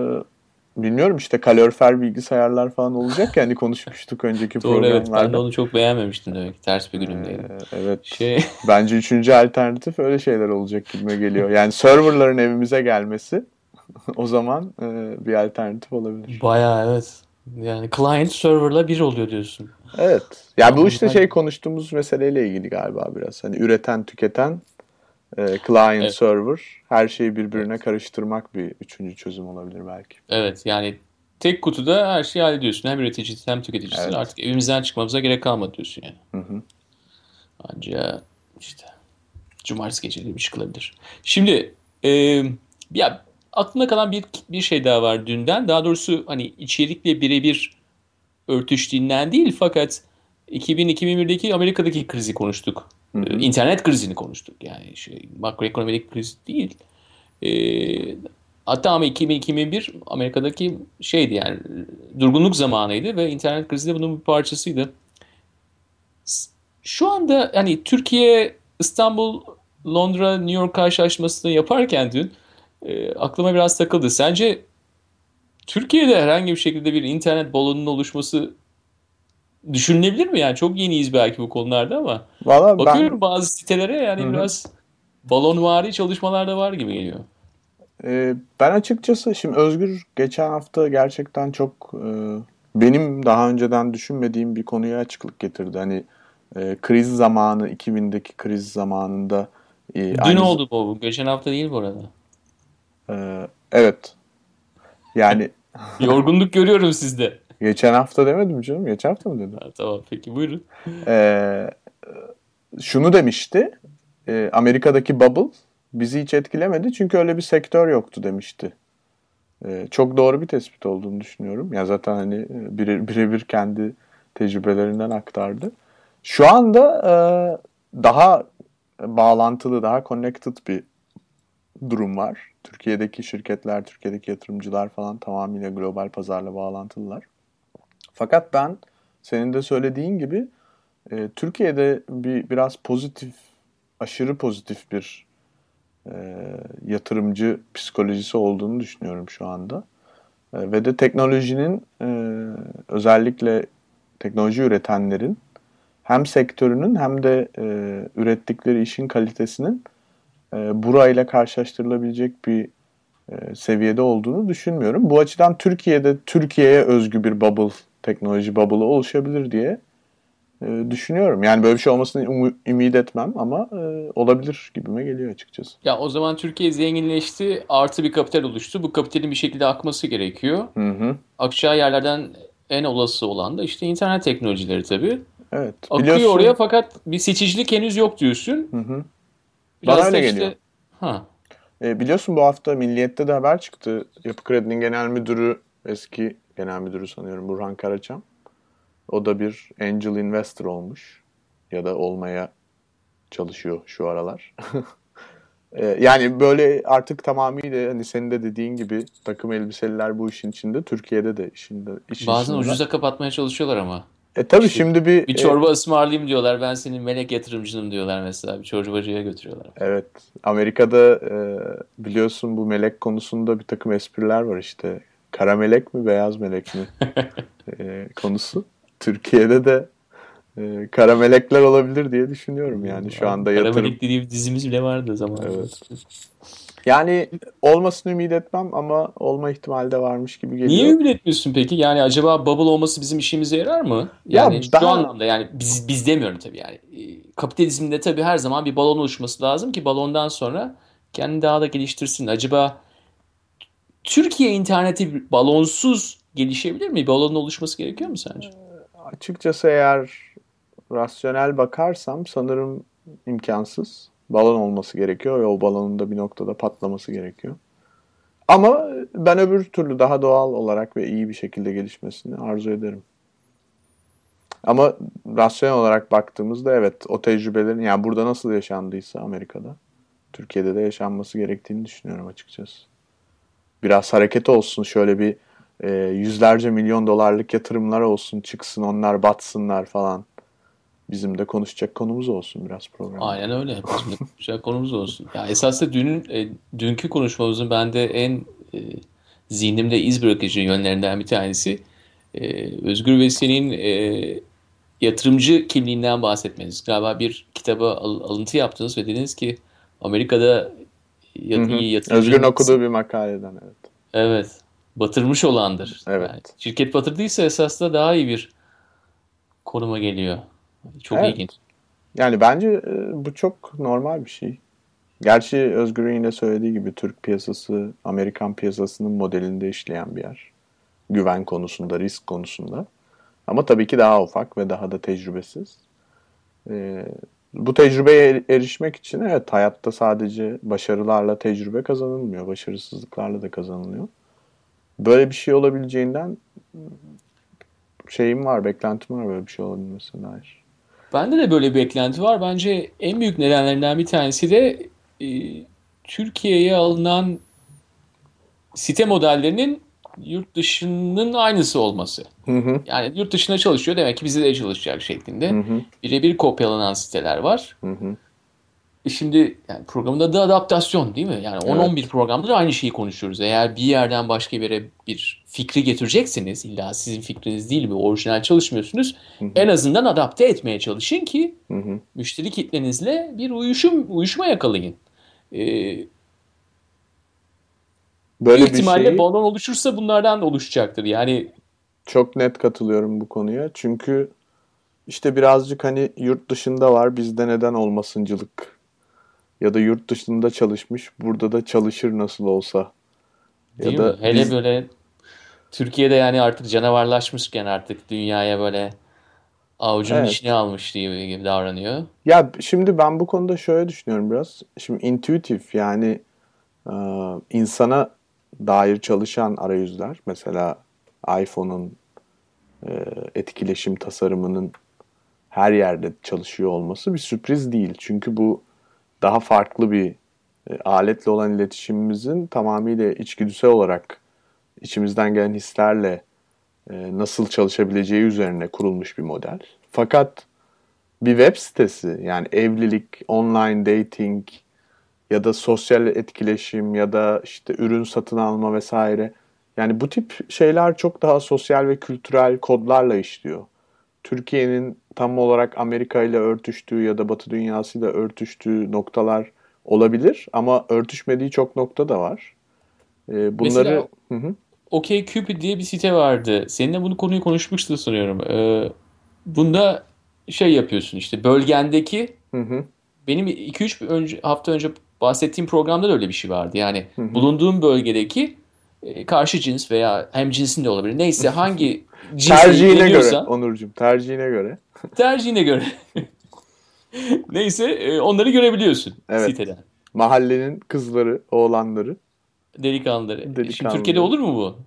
bilmiyorum işte kalorifer bilgisayarlar falan olacak yani konuşmuştuk önceki Doğru, programlarda. evet ben de onu çok beğenmemiştim demek Ters bir günümdeydim. Ee, evet. Şey... Bence üçüncü alternatif öyle şeyler olacak gibime geliyor. Yani serverların evimize gelmesi o zaman e, bir alternatif olabilir. Baya evet. Yani client serverla bir oluyor diyorsun. Evet. Ya yani bu işte şey konuştuğumuz meseleyle ilgili galiba biraz. Hani üreten, tüketen, e, client, evet. server her şeyi birbirine evet. karıştırmak bir üçüncü çözüm olabilir belki. Evet yani tek kutuda her şeyi hallediyorsun. Hem üreticisi hem tüketicisi. Evet. Artık evimizden çıkmamıza gerek kalmadı diyorsun yani. Hı hı. Ancak işte cumartesi geceli bir çıkılabilir. Şimdi e, ya aklımda kalan bir bir şey daha var dünden. Daha doğrusu hani içerikle birebir örtüştüğünden değil fakat 2000-2001'deki Amerika'daki krizi konuştuk. Hı hı. İnternet krizini konuştuk. Yani şey makroekonomik kriz değil. Ee, hatta ama 2000-2001 Amerika'daki şeydi yani durgunluk zamanıydı ve internet krizi de bunun bir parçasıydı. Şu anda hani Türkiye, İstanbul, Londra, New York karşılaşmasını yaparken dün e, aklıma biraz takıldı. Sence Türkiye'de herhangi bir şekilde bir internet balonunun oluşması düşünülebilir mi? Yani çok yeniyiz belki bu konularda ama Vallahi bakıyorum ben... bazı sitelere yani Hı-hı. biraz balonvari çalışmalar da var gibi geliyor. Ee, ben açıkçası şimdi Özgür geçen hafta gerçekten çok e, benim daha önceden düşünmediğim bir konuya açıklık getirdi. Hani e, kriz zamanı 2000'deki kriz zamanında e, Dün aynı... oldu bu. Geçen hafta değil bu arada. Ee, evet. Yani yorgunluk görüyorum sizde. Geçen hafta demedim canım. Geçen hafta mı dedim? Ha, tamam peki buyurun. Ee, şunu demişti. E, Amerika'daki bubble bizi hiç etkilemedi çünkü öyle bir sektör yoktu demişti. E, çok doğru bir tespit olduğunu düşünüyorum. Ya zaten hani e, birebir bire kendi tecrübelerinden aktardı. Şu anda e, daha bağlantılı, daha connected bir durum var. Türkiye'deki şirketler, Türkiye'deki yatırımcılar falan tamamıyla global pazarla bağlantılılar. Fakat ben senin de söylediğin gibi e, Türkiye'de bir biraz pozitif, aşırı pozitif bir e, yatırımcı psikolojisi olduğunu düşünüyorum şu anda. E, ve de teknolojinin e, özellikle teknoloji üretenlerin hem sektörünün hem de e, ürettikleri işin kalitesinin e, burayla karşılaştırılabilecek bir e, seviyede olduğunu düşünmüyorum. Bu açıdan Türkiye'de Türkiye'ye özgü bir bubble, teknoloji bubble'ı oluşabilir diye e, düşünüyorum. Yani böyle bir şey olmasını um- ümit etmem ama e, olabilir gibime geliyor açıkçası. Ya o zaman Türkiye zenginleşti, artı bir kapital oluştu. Bu kapitalin bir şekilde akması gerekiyor. Hı hı. Akacağı yerlerden en olası olan da işte internet teknolojileri tabii. Evet. Akıyor biliyorsun... oraya fakat bir seçicilik henüz yok diyorsun. Hı hı. Biraz Bana öyle işte... geliyor. Ha. E, biliyorsun bu hafta Milliyet'te de haber çıktı. Yapı Kredi'nin genel müdürü, eski genel müdürü sanıyorum Burhan Karaçam. O da bir angel investor olmuş. Ya da olmaya çalışıyor şu aralar. e, yani böyle artık tamamıyla hani senin de dediğin gibi takım elbiseliler bu işin içinde. Türkiye'de de işinde. Işin Bazen içinde. ucuza kapatmaya çalışıyorlar ama. E tabii İşte şimdi bir, Bir e, çorba ısmarlayayım diyorlar. Ben senin melek yatırımcınım diyorlar mesela. Bir çorbacıya götürüyorlar. Evet. Amerika'da e, biliyorsun bu melek konusunda bir takım espriler var işte. Kara melek mi beyaz melek mi e, konusu. Türkiye'de de e, kara melekler olabilir diye düşünüyorum yani şu anda yatırım. Karamelik diye bir dizimiz bile vardı zamanında. Evet. Yani olmasını ümit etmem ama olma ihtimali de varmış gibi geliyor. Niye ümit etmiyorsun peki? Yani acaba bubble olması bizim işimize yarar mı? Ya Yani şu daha- anlamda yani biz biz demiyorum tabii yani. Ee, Kapitalizmde tabii her zaman bir balon oluşması lazım ki balondan sonra kendini daha da geliştirsin. Acaba Türkiye interneti balonsuz gelişebilir mi? Balonun oluşması gerekiyor mu sence? Açıkçası eğer rasyonel bakarsam sanırım imkansız. Balon olması gerekiyor ve o balonun da bir noktada patlaması gerekiyor. Ama ben öbür türlü daha doğal olarak ve iyi bir şekilde gelişmesini arzu ederim. Ama rasyonel olarak baktığımızda evet o tecrübelerin yani burada nasıl yaşandıysa Amerika'da Türkiye'de de yaşanması gerektiğini düşünüyorum açıkçası. Biraz hareket olsun şöyle bir e, yüzlerce milyon dolarlık yatırımlar olsun çıksın onlar batsınlar falan. Bizim de konuşacak konumuz olsun biraz programda. Aynen öyle. Bizim konuşacak konumuz olsun. Ya esas da dünün, e, dünkü konuşmamızın bende en e, zihnimde iz bırakıcı yönlerinden bir tanesi e, Özgür ve senin e, yatırımcı kimliğinden bahsetmeniz. Galiba bir kitaba al- alıntı yaptınız ve dediniz ki Amerika'da yat- Hı hı. iyi yatırımcı Özgür'ün okuduğu bir makaleden evet. Evet. Batırmış olandır. Evet. Yani şirket batırdıysa esas da daha iyi bir konuma geliyor. Çok Evet. ilginç. Yani bence e, bu çok normal bir şey. Gerçi Özgür'ün yine söylediği gibi Türk piyasası Amerikan piyasasının modelinde işleyen bir yer. Güven konusunda, risk konusunda. Ama tabii ki daha ufak ve daha da tecrübesiz. E, bu tecrübeye er- erişmek için evet hayatta sadece başarılarla tecrübe kazanılmıyor. Başarısızlıklarla da kazanılıyor. Böyle bir şey olabileceğinden şeyim var, beklentim var böyle bir şey olabilmesine dair. Bende de böyle bir beklenti var. Bence en büyük nedenlerinden bir tanesi de e, Türkiye'ye alınan site modellerinin yurt dışının aynısı olması. Hı hı. Yani yurt dışına çalışıyor demek ki bize de çalışacak şeklinde. Birebir kopyalanan siteler var. Hı hı. E Şimdi yani programın adı adaptasyon değil mi? Yani 10-11 programdır aynı şeyi konuşuyoruz. Eğer bir yerden başka bir yere bir fikri getirecekseniz illa sizin fikriniz değil bir orijinal çalışmıyorsunuz. Hı hı. En azından adapte etmeye çalışın ki Hı hı. müşteri kitlenizle bir uyuşum uyuşma yakalayın. Ee, Böyle büyük bir ihtimalle şey balon oluşursa bunlardan da oluşacaktır. Yani çok net katılıyorum bu konuya. Çünkü işte birazcık hani yurt dışında var bizde neden olmasıncılık ya da yurt dışında çalışmış burada da çalışır nasıl olsa. Ya değil da mi? Hele biz- böyle Türkiye'de yani artık canavarlaşmışken artık dünyaya böyle avucunun Evet. içine almış gibi, gibi davranıyor. Ya şimdi ben bu konuda şöyle düşünüyorum biraz. Şimdi intuitif yani insana dair çalışan arayüzler mesela iPhone'un e, etkileşim tasarımının her yerde çalışıyor olması bir sürpriz değil. Çünkü bu daha farklı bir e, aletle olan iletişimimizin tamamıyla içgüdüsel olarak içimizden gelen hislerle e, nasıl çalışabileceği üzerine kurulmuş bir model. Fakat bir web sitesi yani evlilik, online dating ya da sosyal etkileşim ya da işte ürün satın alma vesaire. Yani bu tip şeyler çok daha sosyal ve kültürel kodlarla işliyor. Türkiye'nin tam olarak Amerika ile örtüştüğü ya da Batı dünyasıyla örtüştüğü noktalar olabilir ama örtüşmediği çok nokta da var. Ee, bunları Mesela- hı. OkCupid diye bir site vardı. Seninle bunu konuyu konuşmuştuk sanıyorum. Ee, bunda şey yapıyorsun işte bölgendeki Hı hı. benim 2-3 önce, hafta önce bahsettiğim programda da öyle bir şey vardı. Yani Hı hı. bulunduğum bölgedeki e, karşı cins veya hem cinsin de olabilir. Neyse hangi cinsle tercihine göre Onurcuğum tercihine göre. tercihine göre. Neyse e, onları görebiliyorsun Evet. siteden. Mahallenin kızları, oğlanları. Delikanlıları. Şimdi Delikanlıları. Türkiye'de olur mu bu?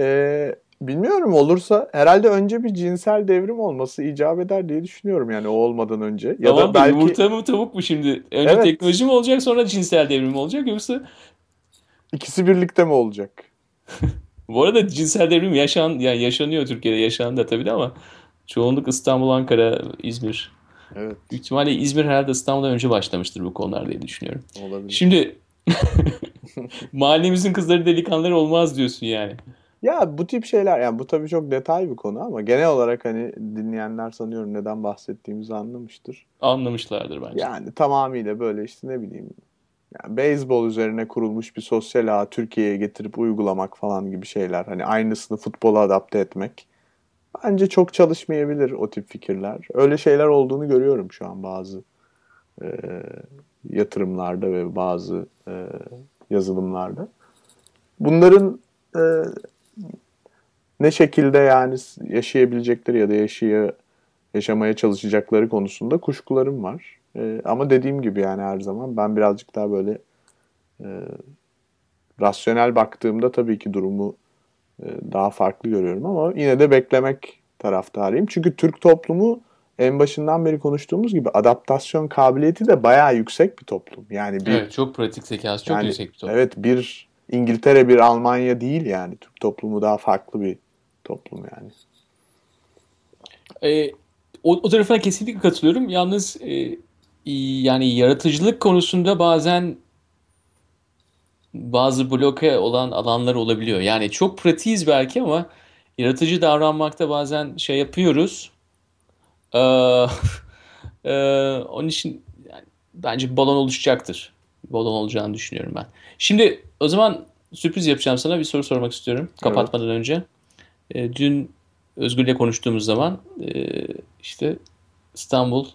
Ee, bilmiyorum olursa herhalde önce bir cinsel devrim olması icap eder diye düşünüyorum yani o olmadan önce. Ya tamam da belki yumurta mı tavuk mu şimdi? Önce Evet. teknoloji mi olacak sonra cinsel devrim mi olacak yoksa ikisi birlikte mi olacak? bu arada cinsel devrim yaşan yani yaşanıyor Türkiye'de yaşandı tabii de ama Çoğunluk İstanbul, Ankara, İzmir. Evet Büyük ihtimalle İzmir herhalde İstanbul'dan önce başlamıştır bu konular diye düşünüyorum. olabilir. Şimdi mahallemizin kızları delikanlıları olmaz diyorsun yani. Ya bu tip şeyler yani bu tabii çok detay bir konu ama genel olarak hani dinleyenler sanıyorum neden bahsettiğimizi anlamıştır. Anlamışlardır bence. Yani tamamıyla böyle işte ne bileyim yani beyzbol üzerine kurulmuş bir sosyal ağ Türkiye'ye getirip uygulamak falan gibi şeyler. Hani aynısını futbola adapte etmek. Bence çok çalışmayabilir o tip fikirler. Öyle şeyler olduğunu görüyorum şu an bazı e, yatırımlarda ve bazı e, yazılımlarda. Bunların e, ne şekilde yani yaşayabilecekleri ya da yaşaya, yaşamaya çalışacakları konusunda kuşkularım var. E, ama dediğim gibi yani her zaman ben birazcık daha böyle e, rasyonel baktığımda tabii ki durumu e, daha farklı görüyorum ama yine de beklemek taraftarıyım. Çünkü Türk toplumu en başından beri konuştuğumuz gibi adaptasyon kabiliyeti de bayağı yüksek bir toplum. Yani bir Evet çok pratik zekası çok yani, yüksek bir top. Evet bir İngiltere bir Almanya değil yani. Türk toplumu daha farklı bir toplum yani. E, o, o tarafına kesinlikle katılıyorum. Yalnız e, yani yaratıcılık konusunda bazen bazı bloke olan alanlar olabiliyor. Yani çok pratiğiz belki ama yaratıcı davranmakta bazen şey yapıyoruz. Ee, e, onun için yani bence balon oluşacaktır. Bir balon olacağını düşünüyorum ben. Şimdi o zaman sürpriz yapacağım sana bir soru sormak istiyorum kapatmadan önce. E, dün Özgür'le konuştuğumuz zaman e, işte İstanbul,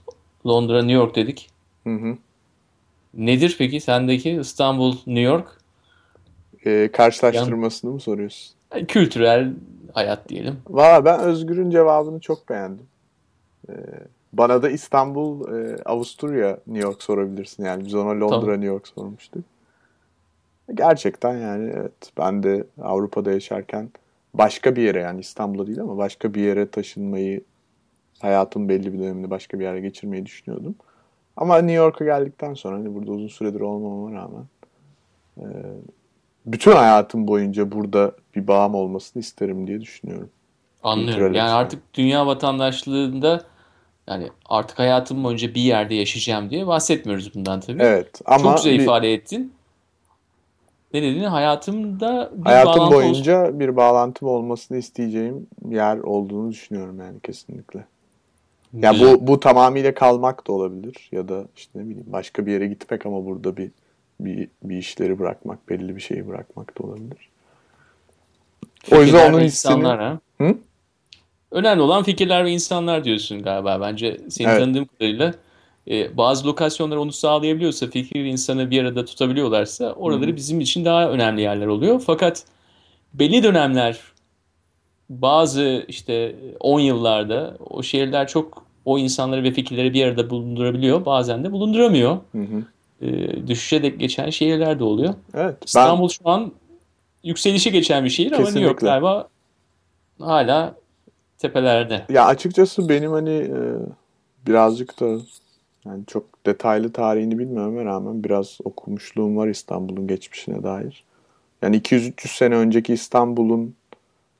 Londra, New York dedik. Hı hı. Nedir peki sendeki İstanbul, New York? Ee, karşılaştırmasını mı soruyorsun? Yani kültürel hayat diyelim. Valla ben Özgür'ün cevabını çok beğendim. Ee, bana da İstanbul, e, Avusturya, New York sorabilirsin. Yani biz ona Londra, Tamam. New York sormuştuk. Gerçekten yani evet ben de Avrupa'da yaşarken başka bir yere yani İstanbul'a değil ama başka bir yere taşınmayı hayatım belli bir döneminde başka bir yere geçirmeyi düşünüyordum. Ama New York'a geldikten sonra hani burada uzun süredir olmama rağmen e, bütün hayatım boyunca burada bir bağım olmasını isterim diye düşünüyorum. Anlıyorum. Yani artık dünya vatandaşlığında yani artık hayatım boyunca bir yerde yaşayacağım diye bahsetmiyoruz bundan tabii. Evet ama Çok güzel bir- ifade ettin. Ne dedin? Hayatımda bir hayatım bağlantı olsun. boyunca bir bağlantım olmasını isteyeceğim yer olduğunu düşünüyorum yani kesinlikle. Ya Güzel. bu bu tamamıyla kalmak da olabilir ya da işte ne bileyim başka bir yere gitmek ama burada bir bir bir işleri bırakmak, belli bir şeyi bırakmak da olabilir. O yüzden Fikirler onun hissini insanlar ha. Hı? Önemli olan fikirler ve insanlar diyorsun galiba. Bence seni Evet. tanıdığım kadarıyla e, bazı lokasyonlar onu sağlayabiliyorsa, fikir ve insanı bir arada tutabiliyorlarsa oraları bizim için daha önemli yerler oluyor. Fakat belli dönemler bazı işte 10 yıllarda o şehirler çok o insanları ve fikirleri bir arada bulundurabiliyor. Bazen de bulunduramıyor. Hı hı. E, düşüşe de geçen şehirler de oluyor. Evet. Ben İstanbul şu an yükselişe geçen bir şehir ama New York Kesinlikle. galiba hala tepelerde. ya açıkçası benim hani e, birazcık da yani çok detaylı tarihini bilmeme rağmen biraz okumuşluğum var İstanbul'un geçmişine dair. Yani 200-300 sene önceki İstanbul'un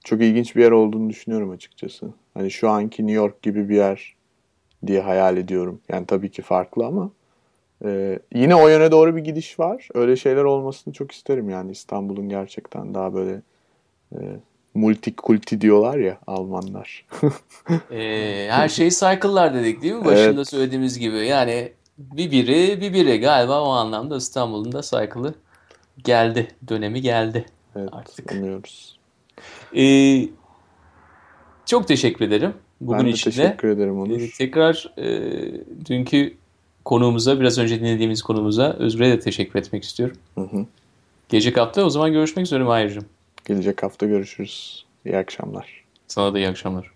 çok ilginç bir yer olduğunu düşünüyorum açıkçası. Hani şu anki New York gibi bir yer diye hayal ediyorum. Yani tabii ki farklı ama e, yine o yöne doğru bir gidiş var. Öyle şeyler olmasını çok isterim yani İstanbul'un gerçekten daha böyle e, multikulti diyorlar ya Almanlar. Ee, her şey cycle'lar dedik değil mi? Başında Evet. söylediğimiz gibi. Yani bir biri bir biri galiba o anlamda İstanbul'un da cycle'ı geldi. Dönemi geldi. Evet, Artık. umuyoruz. Ee, çok teşekkür ederim bugün Ben de için de. teşekkür ederim Ee, Onur. tekrar e, dünkü konuğumuza, biraz önce dinlediğimiz konuğumuza Özgür'e de teşekkür etmek istiyorum. Hı hı. Gelecek hafta o zaman görüşmek üzere Mahir'cim. Gelecek hafta görüşürüz. İyi akşamlar. Sana da iyi akşamlar.